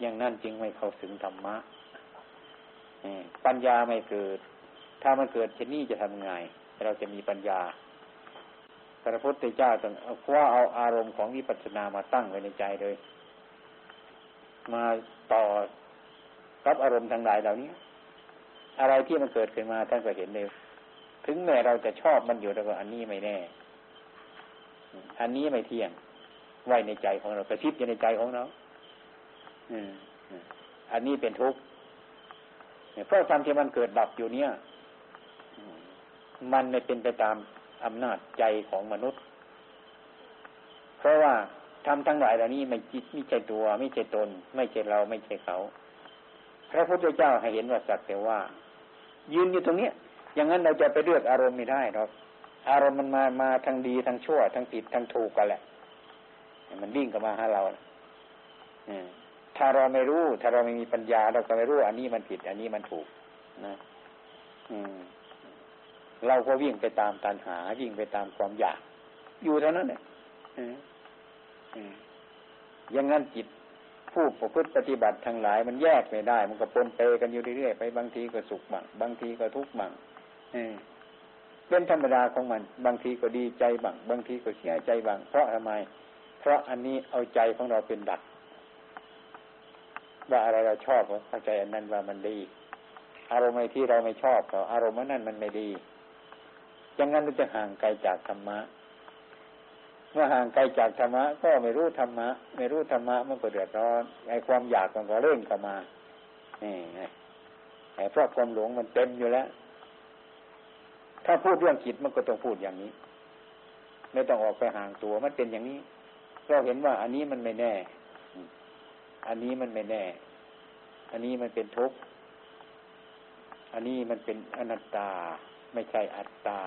อย่างนั้นจึงไม่เข้าถึงธรรมะปัญญาไม่เกิด ถ้ามันเกิดเช่นนี้จะทำไง เราจะมีปัญญา พระพุทธเจ้าต้องคว้าเอาอารมณ์ของวิปัสสนามาตั้งไว้ในใจเลย มาต่อรับอารมณ์ทางหลายเหล่านี้ อะไรที่มันเกิดขึ้นมาท่านก็เห็นเลย ถึงแม้เราจะชอบมันอยู่แต่ว่าอันนี้ไม่แน่ อันนี้ไม่เที่ยง ไว้ในใจของเรากระชิบอยู่ในใจของเราอันนี้เป็นทุกข์เพราะความที่มันเกิดดับอยู่เนี่ย มันไม่เป็นไปตามอำนาจใจของมนุษย์ เพราะว่าทำทั้งหลายเหล่านี้ไม่จิตไม่ใช่ตัว ไม่ใช่ตน ไม่ใช่เราไม่ใช่เขา พระพุทธเจ้าให้เห็นว่าสักแต่ว่า ยืนอยู่ตรงเนี้ย อย่างนั้นเราจะไปเลือกอารมณ์ไม่ได้หรอกอารมณ์มันมามาทั้งดีทั้งชั่วทั้งผิดทั้งถูกกันแหละ มันวิ่งเข้ามาหาเราถ้าเราไม่รู้ ถ้าเราไม่มีปัญญา เราก็ไม่รู้ อันนี้มันผิด อันนี้มันถูกนะอืมเราก็วิ่งไปตามตัณหา วิ่งไปตามความอยาก อยู่เท่านั้นเนี่ยอย่างนั้นจิตผู้ประพฤติปฏิบัติทั้งหลาย มันแยกไม่ได้ มันก็ปนเปกันอยู่เรื่อยๆไปบางทีก็สุขบ้างบางทีก็ทุกข์บ้าง เป็นธรรมดาของมัน บางทีก็ดีใจบ้างบางทีก็เสียใจบ้างเพราะทำไม เพราะอันนี้เอาใจของเราเป็นดักว่าอะไรเราชอบเข้าใจอันนั้นว่ามันดี อารมณ์ที่เราไม่ชอบก็อารมณ์นั้นมันไม่ดีอย่างนั้นเราจะห่างไกลจากธรรมะ เมื่อห่างไกลจากธรรมะ ก็ไม่รู้ธรรมะ ไม่รู้ธรรมะมันก็เดือดร้อนไอ้ความอยากมันก็เร่งเข้ามานี่ไอ้เพราะความหลงมันเต็มอยู่แล้ว ถ้าพูดเรื่องจิตมันก็ต้องพูดอย่างนี้ ไม่ต้องออกไปห่างตัวมันเป็นอย่างนี้ เราเห็นว่าอันนี้มันไม่แน่ อันนี้มันไม่แน่ อันนี้มันเป็นทุกข์อันนี้มันเป็นอนัตตา ไม่ใช่อัตตา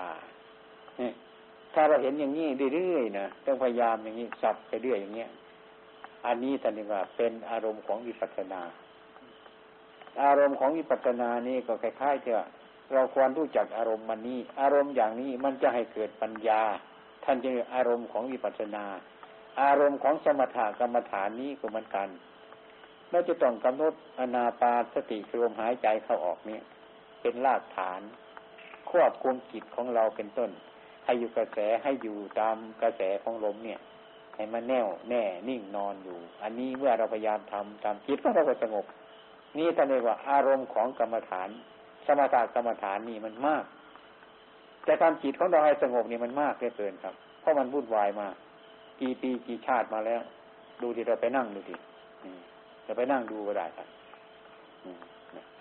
ถ้าเราเห็นอย่างนี้เรื่อยๆนะต้องพยายามอย่างนี้สับไปเรื่อยอย่างเงี้ยอันนี้ท่านเรียกว่าเป็นอารมณ์ของวิปัสสนา อารมณ์ของวิปัสสนานี่ก็คล้ายๆเถอะ เราควรรู้จักอารมณ์มันนี้ อารมณ์อย่างนี้มันจะให้เกิดปัญญา ท่านจะอารมณ์ของวิปัสสนา อารมณ์ของสมถะกรรมฐานนี้ก็เหมือนกันเราจะต้องกำหนดอนาปาสติคือลมหายใจเข้าออกเนี่ยเป็นรากฐาน ควบคุมจิตของเราเป็นต้น ให้อยู่กระแสให้อยู่ตามกระแสของลมเนี่ย ให้มันแน่วแน่นิ่งนอนอยู่ อันนี้เมื่อเราพยายามทำตามจิตของเราก็สงบ นี่ท่านเรียกว่าอารมณ์ของกรรมฐาน สมถะกรรมฐานนี่มันมาก แต่การจิตของเราให้สงบนี่มันมากเหลือเกินครับ เพราะมันวุ่นวายมากี่ปีกี่ชาติมาแล้ว ดูที่เราไปนั่งดูดิเราไปนั่งดูก็ได้ครับ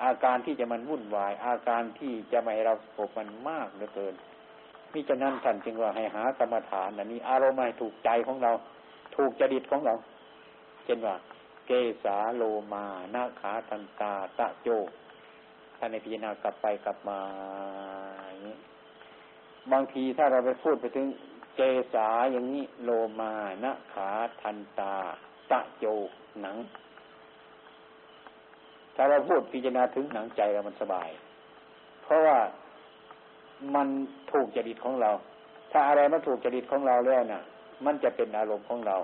อาการที่จะมันวุ่นวาย อาการที่จะไม่ให้เราสงบมันมากเหลือเกินมิฉะนั้นท่านจึงว่าให้หากรรมฐานอันนี้อารมณ์ให้ถูกใจของเรา ถูกจริตของเรา เช่นว่า เกสาโลมานาขาทันตาตะโจ ท่านในพิจารณากลับไปกลับมาอย่างนี้บางทีถ้าเราไปพูดไปถึงเกสาอย่างนี้โลมานาขาทันตาตะโจหนัง ถ้าเราพูดพิจารณาถึงหนังใจเรามันสบาย เพราะว่ามันถูกจริตของเรา ถ้าอะไรมันถูกจริตของเราแล้วนะ่ะ มันจะเป็นอารมณ์ของเรา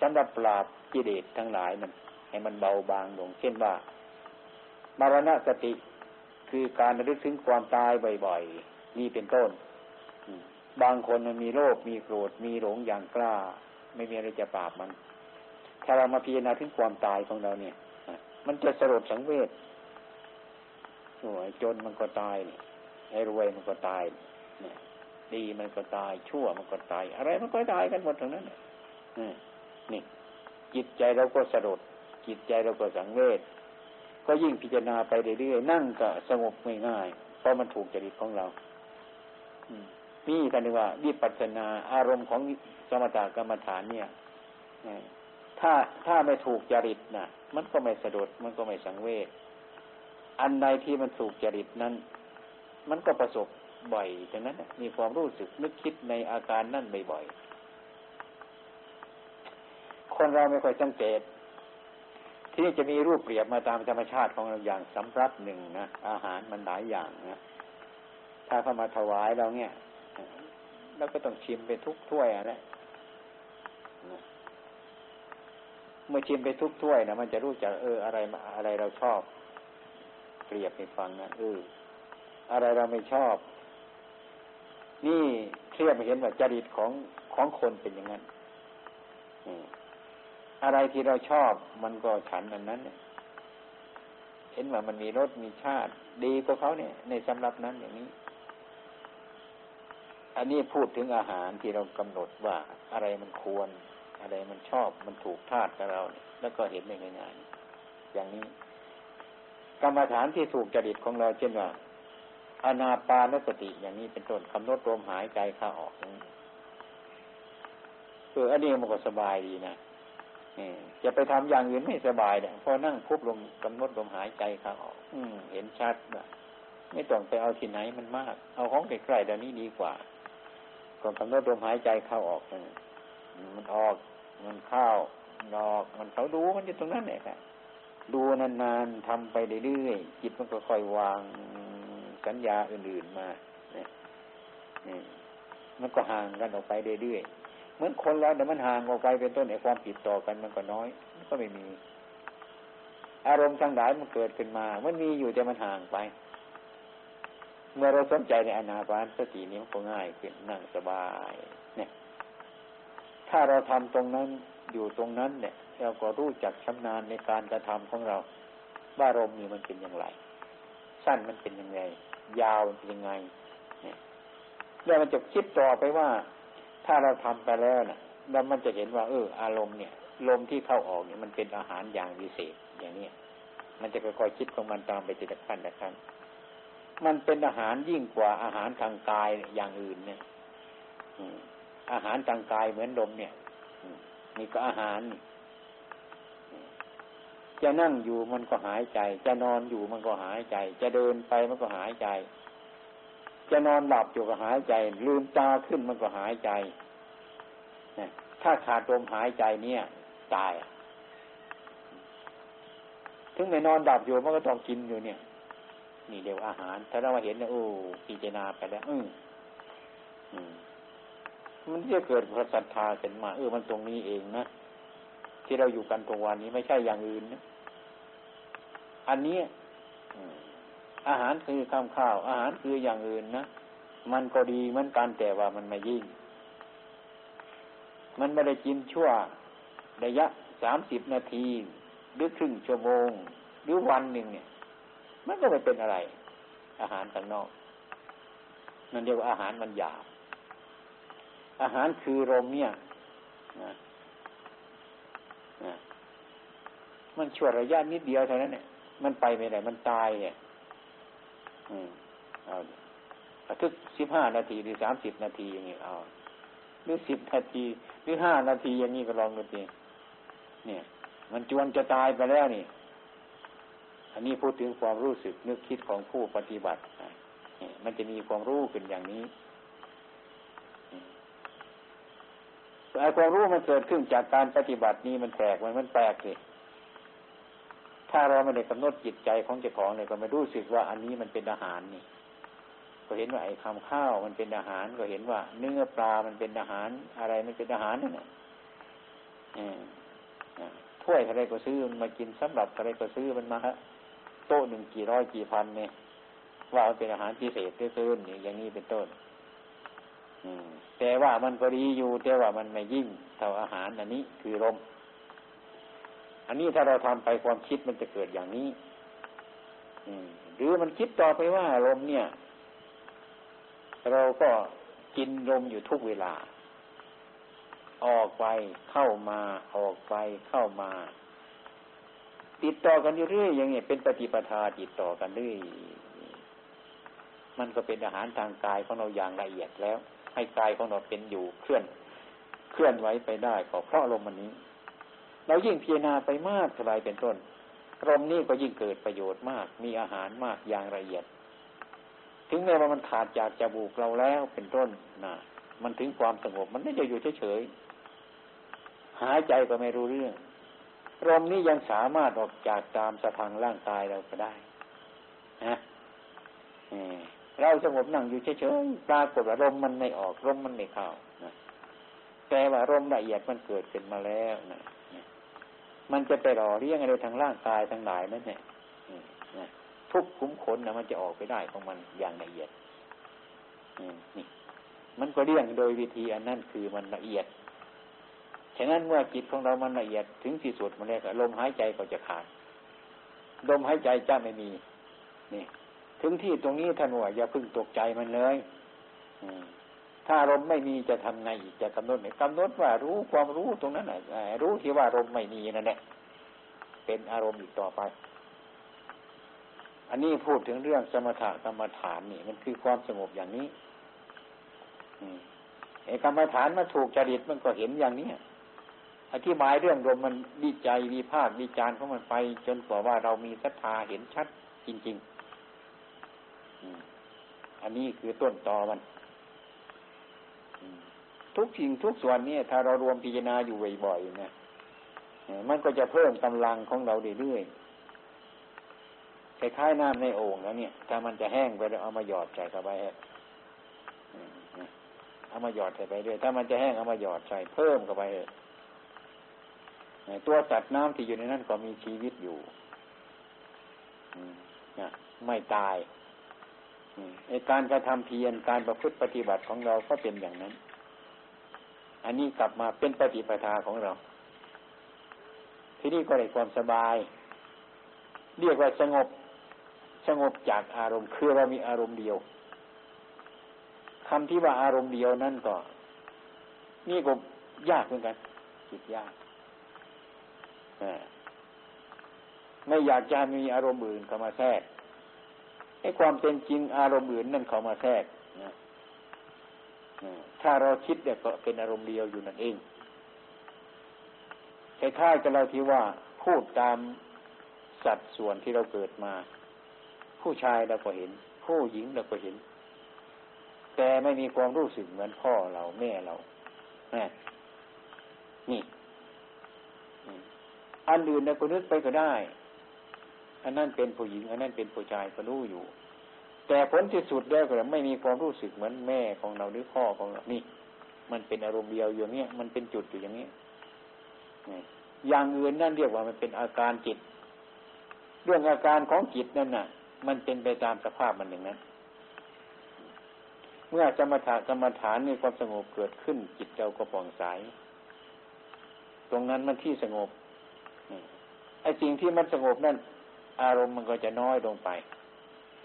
สำหรับปราบกิเลสทั้งหลายมันให้มันเบาบางลงเช่นว่า มรณะสติคือการระลึกถึงความตายบ่อยๆ นี่เป็นต้น บางคนมันมีโรค มีโกรธ มีหลงอย่างกล้า ไม่มีอะไรจะปราบมัน ถ้าเรามาพิจารณาถึงความตายของเราเนี่ย มันจะสลดสังเวชโอยจนมันก็ตายไอ้รวยมันก็ตาย ดีมันก็ตาย ชั่วมันก็ตาย อะไรมันก็ตายกันหมดทั้งนั้นนี่ จิตใจเราก็สะดุดจิตใจเราก็สังเวช ก็ยิ่งพิจารณาไปเรื่อยๆนั่งก็สงบง่ายๆเพราะมันถูกจริตของเรานี่กันดีว่าวิปัสสนาอารมณ์ของสมถกรรมฐานเนี่ยถ้าถ้าไม่ถูกจริตนะมันก็ไม่สะดุดมันก็ไม่สังเวชอันใดที่มันถูกจริตนั้น มันก็ประสบบ่อยฉะนั้นมีความรู้สึกนึกคิดในอาการนั่นบ่อยๆคนเราไม่ค่อยสังเกต ที่นี่จะมีรูปเปรียบมาตามธรรมชาติของเราอย่างสำรับหนึ่งนะอาหารมันหลายอย่างนะถ้าเข้ามาถวายเราเนี่ยแล้วก็ต้องชิมไปทุกถ้วยอะนะเมื่อชิมไปทุกถ้วยนะมันจะรู้จักเอออะไรอะไรเราชอบ เปรียบให้ฟังนะเอออะไรเราไม่ชอบ นี่เทียบเห็นว่าจริตของของคนเป็นอย่างนั้น อะไรที่เราชอบมันก็ฉันอันนั้นเนี่ยเห็นว่ามันมีรสมีชาติ ดีกว่าเขาเนี่ย ในสำหรับนั้นอย่างนี้ อันนี้พูดถึงอาหารที่เรากำหนดว่าอะไรมันควร อะไรมันชอบมันถูกธาตุกับเราเนี่ยแล้วก็เห็นได้ง่ายๆอย่างนี้ กรรมฐานที่ถูกจริตของเราเช่นว่าอนาปานสติอย่างนี้เป็นต้นคำนดลมหายใจเข้าออกเอออันนี้มันก็สบายดีนะ จะไปทำอย่างอื่นไม่สบายเนี่ยพอนั่งพุบลมกำหนดลมหายใจเข้าออกอืเห็นชัดว่าไม่ต้องไปเอาที่ไหนมันมาก เอาของใกล้ๆเดี๋ยวนี้ดีกว่าก่อนกำหนดลมหายใจเข้าออกมันออก มันเข้ามันออกมันเขาดูมันอยู่ตรงนั้นแหละครับดูนานๆทำไปเรื่อยๆจิตมันก็ค่อยวางสัญญาอื่นๆมาเนี่ยมันก็ห่างกันออกไปเรื่อยๆ เหมือนคนเราแต่มันห่างออกไปเป็นต้นไอ้ความผิดต่อกันมันก็น้อยมันก็ไม่มี อารมณ์ทั้งหลายมันเกิดขึ้นมา มันมีอยู่แต่มันห่างไป เมื่อเราสนใจในอนาปานสตินี้มันก็ง่ายขึ้นนั่งสบาย เนี่ย ถ้าเราทำตรงนั้นอยู่ตรงนั้นเนี่ย เราก็รู้จักชำนาญในการกระทำของเราว่าอารมณ์นี้มันเป็นอย่างไร สั้นมันเป็นยังไง ยาวมันเป็นยังไงเนี่ยแล้วมันจะคิดต่อไปว่า ถ้าเราทำไปแล้วนะ่ะแล้วมันจะเห็นว่า เออ อารมณ์เนี่ย ลมที่เข้าออกเนี่ยมันเป็นอาหารอย่างวิเศษอย่างนี้มันจะค่อยๆคิดของมันตามไปทีละขั้นละขั้นมันเป็นอาหารยิ่งกว่าอาหารทางกายอย่างอื่นเนี่ยอาหารทางกายเหมือนลมเนี่ยนี่ก็อาหาร จะนั่งอยู่มันก็หายใจ จะนอนอยู่มันก็หายใจ จะเดินไปมันก็หายใจ จะนอนหลับอยู่ก็หายใจ ลืมตาขึ้นมันก็หายใจถ้าขาดลมหายใจเนี่ย ตาย ถึงไม่นอนดับอยู่มันก็ต้องกินอยู่เนี่ย นี่เดี๋ยวอาหาร ถ้าเราเห็นเนี่ยโอ้พิจารณาไปแล้วอืมันจะเกิดพระศรัทธาขึ้นมาเออมันตรงนี้เองนะที่เราอยู่กันตรงวันนี้ไม่ใช่อย่างอื่นนะอันนี้ อาหารคือข้าวข้าว อาหารคืออย่างอื่นนะมันก็ดีเหมือนกันแต่ว่ามันไม่ยิ่ง มันไม่ได้กินชั่วระยะสามสิบนาทีหรือครึ่งชั่วโมง หรือวันหนึ่งเนี่ย มันก็ไม่เป็นอะไร อาหารข้างนอก มันเรียกว่าอาหารมันหยาบอาหารคือลมเนี่ยมันชั่วระยะนิดเดียวเท่านั้นเนี่ยมันไปไม่ได้มันตายเนี่ย อืมเอาทุกสิบห้านาทีหรือสามสิบนาทีอย่างนี้เอาหรือสิบนาทีหรือห้านาทีอย่างนี้ก็ลองดูสิเนี่ย มันจวนจะตายไปแล้วนี่ อันนี้พูดถึงความรู้สึกนึกคิดของผู้ปฏิบัติมันจะมีความรู้ขึ้นอย่างนี้ไอ้ความรู้มันเกิดขึ้นจากการปฏิบัตินี้มันแปลกมันมันแปลกสิ ถ้าเราไม่ได้กำหนดจิตใจของเจ้าของเนี่ยก็ไม่รู้สึกว่าอันนี้มันเป็นอาหารนี่ ก็เห็นว่าไอ้คำข้าวมันเป็นอาหาร ก็เห็นว่า เนื้อปลามันเป็นอาหาร อะไรมันเป็นอาหารนั่นแหละถ้วยอะไรก็ซื้อมันมากินสำหรับอะไรก็ซื้อมันมาฮะโต๊ะหนึ่งกี่ร้อยกี่พันเนี่ยว่ามันเป็นอาหารพิเศษเกินอย่างนี้เป็นต้นแต่ว่ามันก็ดีอยู่แต่ว่ามันไม่ยิ่งเท่าอาหารอันนี้คือลม อันนี้ถ้าเราทำไปความคิดมันจะเกิดอย่างนี้หรือมันคิดต่อไปว่าลมเนี่ย เราก็กินลมอยู่ทุกเวลา ออกไปเข้ามา ออกไปเข้ามา ติดต่อกันเรื่อยๆอย่างนี้เป็นปฏิปทาติดต่อกันเรื่อยมันก็เป็นอาหารทางกายของเราอย่างละเอียดแล้ว ให้กายของเราเป็นอยู่เคลื่อน เคลื่อนไหวไปได้ก็เพราะลมมันนี้ เรายิ่งพิจารณาไปมากเท่าไรเป็นต้นลมนี้ก็ยิ่งเกิดประโยชน์มาก มีอาหารมากอย่างละเอียด ถึงแม้ว่ามันขาดจากจมูกเราแล้วเป็นต้นนะมันถึงความสงบมันไม่จะอยู่เฉยๆหายใจก็ไม่รู้เรื่องลมนี้ยังสามารถออกจากตามสะพังร่างกายเราก็ได้นะเราสงบนั่งอยู่เฉยๆปรากฏว่าลมมันไม่ออกลมมันไม่เข้านะแต่ว่าลมละเอียดมันเกิดขึ้นมาแล้วนะ มันจะไปหล่อเลี้ยงอะไรทางร่างกายทั้งหลายนั่นเนี่ยทุกขุมขนนะมันจะออกไปได้ของมันอย่างละเอียดนี่มันก็เลี้ยงโดยวิธีอันนั้นคือมันละเอียดฉะนั้นเมื่อจิตของเรามันละเอียดถึงที่สุดมันเลยลมหายใจก็จะขาดลมหายใจจะไม่มี นี่ ถึงที่ตรงนี้ท่านว่าอย่าพึ่งตกใจมันเลย ถ้าอารมณ์ไม่มีจะทำไงอีกจะกำหนดไหมกำหนดว่ารู้ความรู้ตรงนั้นแหละรู้ที่ว่าอารมณ์ไม่มีนั่นแหละเป็นอารมณ์อีกต่อไป อันนี้พูดถึงเรื่องสมถะกรรมฐานนี่ มันคือความสงบอย่างนี้ไอ้กรรมฐานมาถูกจริตมันก็เห็นอย่างนี้อธิบายเรื่องลมมันวิจัยวิภาควิจารณ์ของมันไป จนกว่าว่าเรามีศรัทธาเห็นชัดจริง ๆ อันนี้คือต้นตอมัน ทุกสิ่งทุกส่วนเนี่ยถ้าเรารวมพิจารณาอยู่บ่อยๆนะมันก็จะเพิ่มกำลังของเราเรื่อยๆคล้ายๆน้ำในโอ่งแล้วเนี่ย ถ้ามันจะแห้งไปแล้วเอามาหยอดใส่เข้าไปเอามาหยอดใส่ไปเรื่อยถ้ามันจะแห้งเอามาหยอดใส่เพิ่มเข้าไปเลยตัวสัตว์น้ำที่อยู่ในนั้นก็มีชีวิตอยู่ไม่ตายในการกระทำเพียรการประพฤติปฏิบัติของเราก็เป็นอย่างนั้น อันนี้กลับมาเป็นปฏิปทาของเรา ที่นี่ก็ได้ความสบาย เรียกว่าสงบ สงบจากอารมณ์คือเรามีอารมณ์เดียวคำที่ว่าอารมณ์เดียวนั่นก็ นี่ก็ยากเหมือนกันคิดยากไม่อยากจะมีอารมณ์อื่นเข้ามาแทรกให้ความเป็นจริงอารมณ์อื่นนั่นเข้ามาแทรกนะ ถ้าเราคิดเนี่ยก็เป็นอารมณ์เดียวอยู่นั่นเองคล้ายๆกับเราที่ว่าพูดตามสัดส่วนที่เราเกิดมา ผู้ชายเราก็เห็น ผู้หญิงเราก็เห็น แต่ไม่มีความรู้สึกเหมือนพ่อเราแม่เรานี่อันอื่นเราก็นึกไปก็ได้ อันนั้นเป็นผู้หญิง อันนั้นเป็นผู้ชายก็รู้อยู่ แต่ผลที่สุดแล้วก็ไม่มีความรู้สึกเหมือนแม่ของเราหรือพ่อของเรานี่ มันเป็นอารมณ์เดียวอย่างนี้ยมันเป็นจุดอยู่อย่างนี้อย่างอื่นนั่นเรียกว่ามันเป็นอาการจิต เรื่องอาการของจิตนั่นน่ะ มันเป็นไปตามสภาพมันอย่างนั้นเมื่อสมถะกรรมฐานมีความสงบเกิดขึ้น จิตเราก็ป่องใสตรงนั้นมันที่สงบไอ้สิ่งที่มันสงบนั่นอารมณ์มันก็จะน้อยลงไป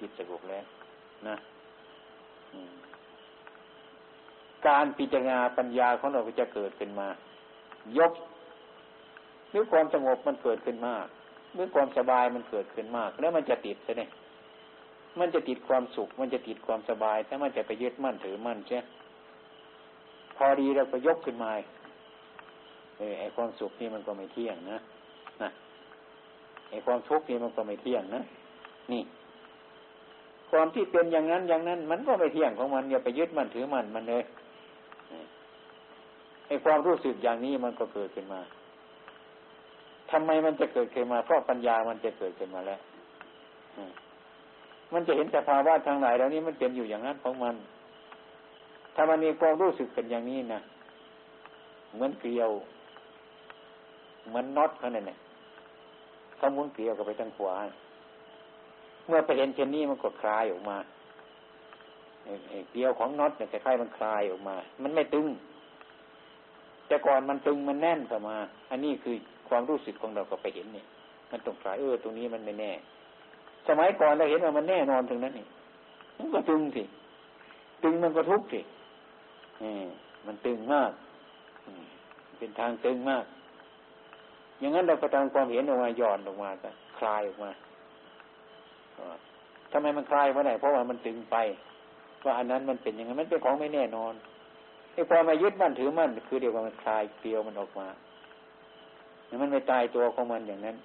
จิตสงบแล้วนะการพิจารณาปัญญาของเราก็จะเกิดขึ้นมา ยกหรือความสงบมันเกิดขึ้นมากหรือความสบายมันเกิดขึ้นมาก แล้วมันจะติดใช่ไหมมันจะติดความสุข มันจะติดความสบาย ถ้ามันจะไปยึดมั่นถือมั่นใช่พอดีเราก็ยกขึ้นมาเออไอความสุขนี่มันก็ไม่เที่ยงนะนะไอ้ความทุกข์นี่มันก็ไม่เที่ยงนะนี่ ความที่เป็นอย่างนั้นอย่างนั้น มันก็ไม่เที่ยงของมันอย่าไปยึดมันถือมันมันเลยไอ้ความรู้สึกอย่างนี้มันก็เกิดขึ้นมาทำไมมันจะเกิดขึ้นมา เพราะปัญญามันจะเกิดขึ้นมาแล้วมันจะเห็นสภาวะทางไหนแล้วนี้มันเป็นอยู่อย่างนั้นของมัน ถ้ามันมีความรู้สึกเป็นอย่างนี้นะเหมือนเกลียว เหมือนน็อตเขาเนี่ยเขามุนเกลียวกับไปทางขวา เมื่อไปเห็นเช่นนี้มันก็คลายออกมาเกลียวของน็อตเนี่ยคล้ายๆมันคลายออกมา มันไม่ตึง แต่ก่อนมันตึงมันแน่นเข้ามา อันนี้คือความรู้สึกของเราก็ไปเห็นเนี่ย มันต้องคลายเออตรงนี้มันไม่แน่ สมัยก่อนเราเห็นว่ามันแน่นอนถึงนั้นนี่มันก็ตึงสิตึงมันก็ทุกข์สิมันตึงมากเป็นทางตึงมาก อย่างนั้นเราก็ทำความเห็นออกมาย่อนออกมาก็คลายออกมา ทำไมมันคลายเพราะไหนเพราะว่ามันตึงไป ว่าอันนั้นมันเป็นอย่างนั้นมันเป็นของไม่แน่นอนไอ้ความมายึดมั่นถือมั่นคือเดียวกับมันคลายเกลียวมันออกมามันไม่ตายตัวของมันอย่างนั้น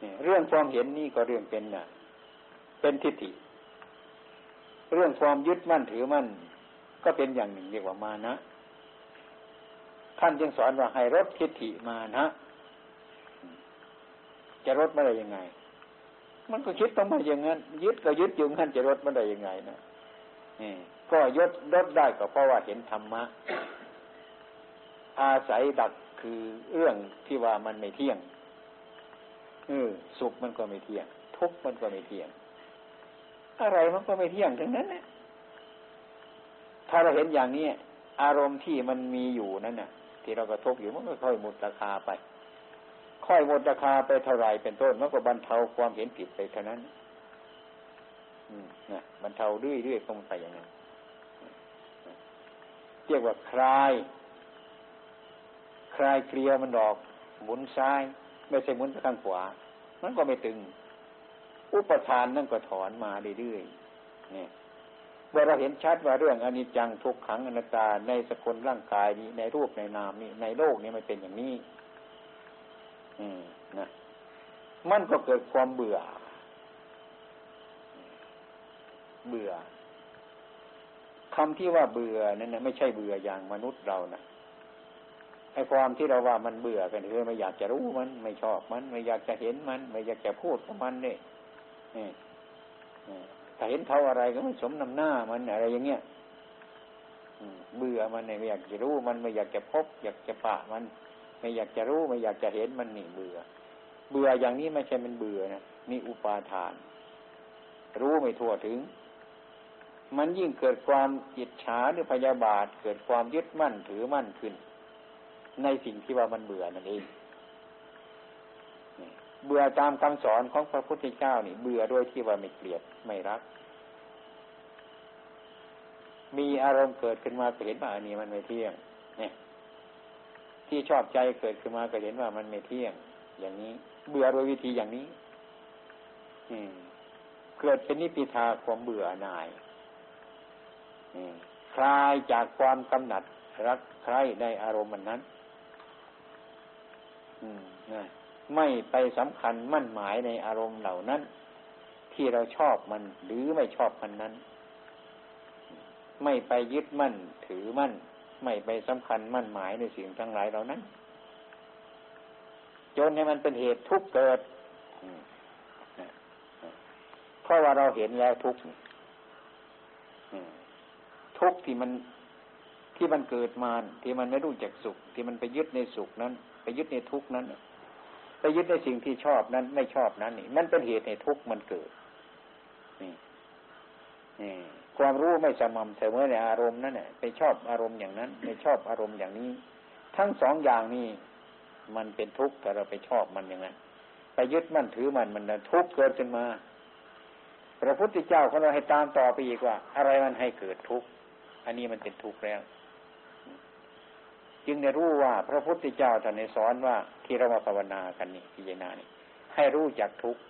เนี่ยเรื่องความเห็นนี่ก็เรื่องเป็นน่ะ เป็นทิฏฐิ เรื่องความยึดมั่นถือมั่นก็เป็นอย่างหนึ่งเรียกว่ามานะท่านจึงสอนว่าให้ลดทิฏฐิมานะ จะลดมาได้ยังไง มันก็คิดต้องมาอย่างนั้นยึดก็ยึดอยู่งั้นจะลดมาได้ยังไงนะนี่ก็ยดลดได้ก็เพราะว่าเห็นธรรมะ อาศัยดักคือเรื่องที่ว่ามันไม่เที่ยงเออสุขมันก็ไม่เที่ยง ทุกข์มันก็ไม่เที่ยง อะไรมันก็ไม่เที่ยงทั้งนั้นนะถ้าเราเห็นอย่างนี้อารมณ์ที่มันมีอยู่นั่นน่ะ ที่เรากระทบอยู่มันก็ค่อยหมดราคาไป ค่อยหมดราคาไปเท่าไรเป็นต้นมันก็บรรเทาความเห็นผิดไปเท่านั้นอืมนะบรรเทาเรื่อยๆตรงไปอย่างนั้นเรียกว่าคลาย คลายเคลียมันดอกหมุนซ้าย ไม่ใช่หมุนไปข้างขวา มันก็ไม่ตึง อุปทานนั่นก็ถอนมาเรื่อยๆเนี่ยเมื่อเราเห็นชัดว่าเรื่องอนิจจังทุกขังอนัตตาในสกุลร่างกายนี้ในรูปในนามนี้ในโลกนี้มันเป็นอย่างนี้ อืมนะมันก็เกิดความเบื่อ เบื่อคำที่ว่าเบื่อนั่นนะไม่ใช่เบื่ออย่างมนุษย์เรานะไอ้ความที่เราว่ามันเบื่อกันคือไม่อยากจะรู้มัน ไม่ชอบมัน ไม่อยากจะเห็นมัน ไม่อยากจะพูดกับมันเนี่ยถ้าเห็นเขาอะไรก็ไม่สมนำหน้ามันอะไรอย่างเงี้ยเบื่อมันไม่อยากจะรู้มันไม่อยากจะพบ อยากจะปะมัน ไม่อยากจะรู้ไม่อยากจะเห็นมันนี่เบื่อ เบื่ออย่างนี้ไม่ใช่มันเบื่อนะมีอุปาทาน รู้ไม่ทั่วถึง มันยิ่งเกิดความอิจฉาหรือพยาบาท เกิดความยึดมั่นถือมั่นขึ้น ในสิ่งที่ว่ามันเบื่อนั่นเองเบื่อตามคำสอนของพระพุทธเจ้านี่เบื่อโดยที่ว่าไม่เกลียดไม่รัก มีอารมณ์เกิดขึ้นมาเห็นว่าอันนี้มันไม่เที่ยง เนี่ย ที่ชอบใจเกิดขึ้นมาก็เห็นว่ามันไม่เที่ยง อย่างนี้ เบื่อโดยวิธีอย่างนี้ อืมเกิดเป็นนิพิทาความเบื่อหน่ายคลายจากความกำหนัดรักใครในอารมณ์มันนั้นไม่ไปสำคัญมั่นหมายในอารมณ์เหล่านั้น ที่เราชอบมันหรือไม่ชอบมันนั้น ไม่ไปยึดมั่นถือมั่น ไม่ไปสำคัญมั่นหมายในสิ่งทั้งหลายเหล่านั้น จนให้มันเป็นเหตุทุกเกิดเพราะว่าเราเห็นแล้วทุกทุกที่มันที่มันเกิดมาที่มันไม่รู้จักสุข ที่มันไปยึดในสุขนั้น ไปยึดในทุกนั้นไปยึดในสิ่งที่ชอบนั้น ไม่ชอบนั้นนี่มันเป็นเหตุในทุกมันเกิดนี่นี่ ความรู้ไม่สม่ำเสมอในอารมณ์นั้นเนี่ยไปชอบอารมณ์อย่างนั้นไม่ชอบอารมณ์อย่างนี้ ทั้งสองอย่างนี้มันเป็นทุกข์แต่เราไปชอบมันอย่างนั้นไปยึดมั่นถือมันมันทุกข์เกิดขึ้นมาพระพุทธเจ้าของเราให้ตามต่อไปอีกว่า อะไรมันให้เกิดทุกข์อันนี้มันเป็นทุกข์แล้ว จึงได้รู้ว่าพระพุทธเจ้าท่านในสอนว่าที่เรามาภาวนากันนี่พิจารณานี่ให้รู้จักทุกข์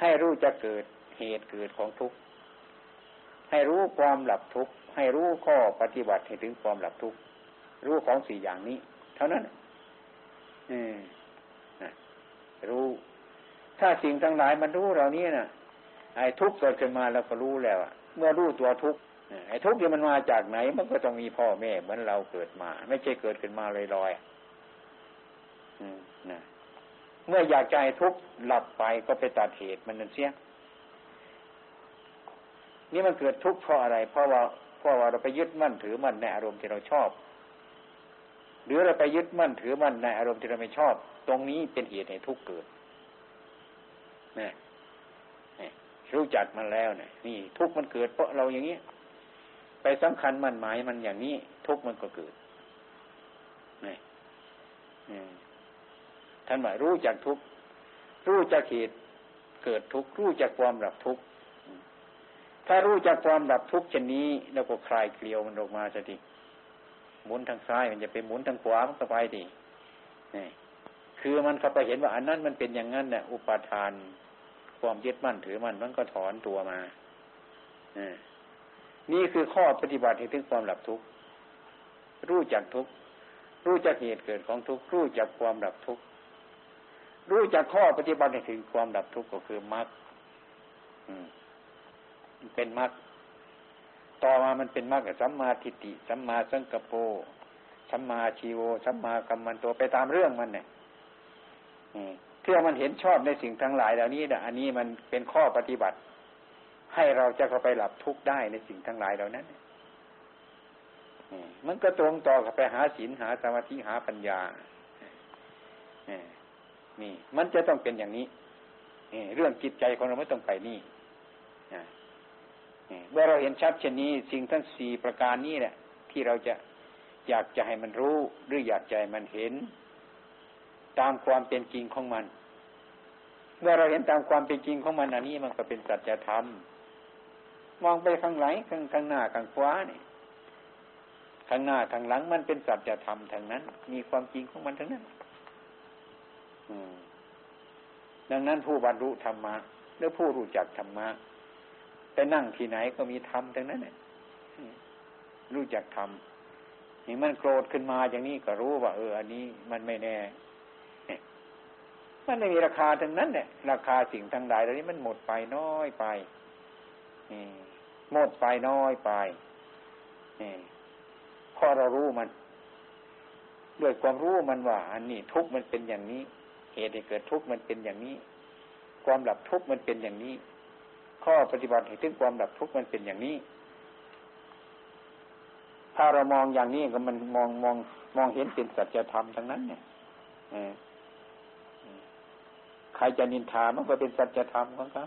ให้รู้จักเกิดเหตุเกิดของทุกข์ ให้รู้ความหลับทุกข์ให้รู้ข้อปฏิบัติให้ถึงความหลับทุกข์รู้ของสี่อย่างนี้ เท่านั้นอืมรู้ ถ้าสิ่งทั้งหลายมันรู้เหล่านี้นะ่ะ ไอ้ทุกข์เกิดขึ้นมาเราก็รู้แล้วเมื่อรู้ตัวทุกข์ไอ้ทุกข์ที่มันมาจากไหน มันก็ต้องมีพ่อแม่เหมือนเราเกิดมา ไม่ใช่เกิดขึ้นมาลอยๆนะเมื่ออยากใจทุกข์หลับไปก็ไปตัดเหตุมันนั่นเสีย นี่มันเกิดทุกข์เพราะอะไร เพราะว่าเพราะว่าเราไปยึดมั่นถือมั่นในอารมณ์ที่เราชอบ หรือเราไปยึดมั่นถือมั่นในอารมณ์ที่เราไม่ชอบ ตรงนี้เป็นเหตุให้ทุกข์เกิดนี่รู้จักมันแล้วเนี่ยนี่ทุกข์มันเกิดเพราะเราอย่างนี้ไปสำคัญมันหมายมันอย่างนี้ ทุกข์มันก็เกิดนี่ท่านว่ายรู้จักทุกข์รู้จักเหตุเกิดทุกข์รู้จักความหลับทุกข์ ถ้ารู้จักความดับทุกข์ชนี้แล้วก็คลายเกลียวมันออกมาสติหมุนทางซ้ายมันจะไปหมุนทางขวามันก็ไปดินี่คือมันเข้าไปเห็นว่าอันนั้นมันเป็นอย่างนั้นเนี่ยอุปาทาน ความยึดมั่นถือมันมันก็ถอนตัวมาอนี่คือข้อปฏิบัติให้ถึงความดับทุกข์รู้จักทุกข์รู้จักเหตุเกิดของทุกข์รู้จักความดับทุกข์รู้จักข้อปฏิบัติให้ถึงความดับทุกข์ก็คือมรรค เป็นมรรคต่อมามันเป็นมรรคสัมมาทิฏฐิสัมมาสังกปรสัมมาชีโวสัมมากัมมันโตไปตามเรื่องมันเนี่ยเพื่อมันเห็นชอบในสิ่งทั้งหลายเหล่านี้นะอันนี้มันเป็นข้อปฏิบัติ ให้เราจะเข้าไปหลับทุกข์ได้ในสิ่งทั้งหลายเหล่านั้นมันก็ตรงต่อกับไปหาศีลหาสมาธิหาปัญญานี่ มันจะต้องเป็นอย่างนี้เรื่องจิตใจของเราไม่ต้องไปนี่ เมื่อเราเห็นชัดเช่นนี้ สิ่งทั้งสี่ประการนี้แหละ ที่เราจะอยากจะให้มันรู้ หรืออยากใจมันเห็น ตามความเป็นจริงของมัน เมื่อเราเห็นตามความเป็นจริงของมันอันนี้มันก็เป็นสัจธรรมมองไปข้างไหนข้างข้างหน้าข้างขวาเนี่ยข้างหน้าข้างหลังมันเป็นสัจธรรมทางนั้น มีความจริงของมันทั้งนั้นดังนั้นผู้บรรลุธรรมะหรือผู้รู้จักธรรมะ ไปนั่งที่ไหนก็มีธรรมทั้งนั้นเนี่ยรู้จักธรรมนี่มันโกรธขึ้นมาอย่างนี้ก็รู้ว่า เออ อันนี้มันไม่แน่มันไม่มีราคาทั้งนั้นเนี่ยราคาสิ่งทั้งหลายเหล่านี้มันหมดไปน้อยไปหมดไปน้อยไปพอเรารู้มันด้วยความรู้มันว่า อันนี้ทุกมันเป็นอย่างนี้ เหตุให้เกิดทุกมันเป็นอย่างนี้ ความหลับทุกมันเป็นอย่างนี้ ข้อปฏิบัติให้ถึงความดับทุกข์มันเป็นอย่างนี้ ถ้าเรามองอย่างนี้ก็มันมองมองมองเห็นเป็นสัจธรรมทั้งนั้น เนี่ยใครจะนินทามันก็เป็นสัจธรรมของเขา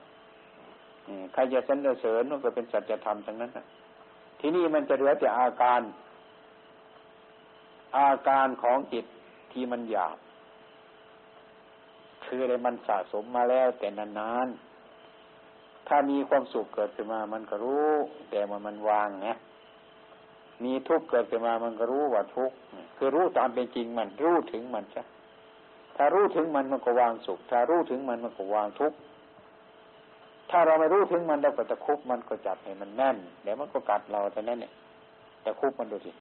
ใครจะสรรเสริญมันก็เป็นสัจธรรมทั้งนั้นทีนี้มันจะเหลือแต่อาการ อาการของจิตที่มันหยาบคืออะไรมันสะสมมาแล้วแต่นานๆ ถ้ามีความสุขเกิดขึ้นมา มันก็รู้ แต่มันมันวางไงมีทุกข์เกิดขึ้นมา มันก็รู้ว่าทุกข์คือรู้ตามเป็นจริงมันรู้ถึงมันใช่ถ้ารู้ถึงมันมันก็วางสุข ถ้ารู้ถึงมันมันก็วางทุกข์ถ้าเราไม่รู้ถึงมันเราก็จะคุบมันก็จับให้มันแน่นเดี๋ยวมันก็กัดเราแต่นั้นเนี่ยแต่คุบมันดูสิ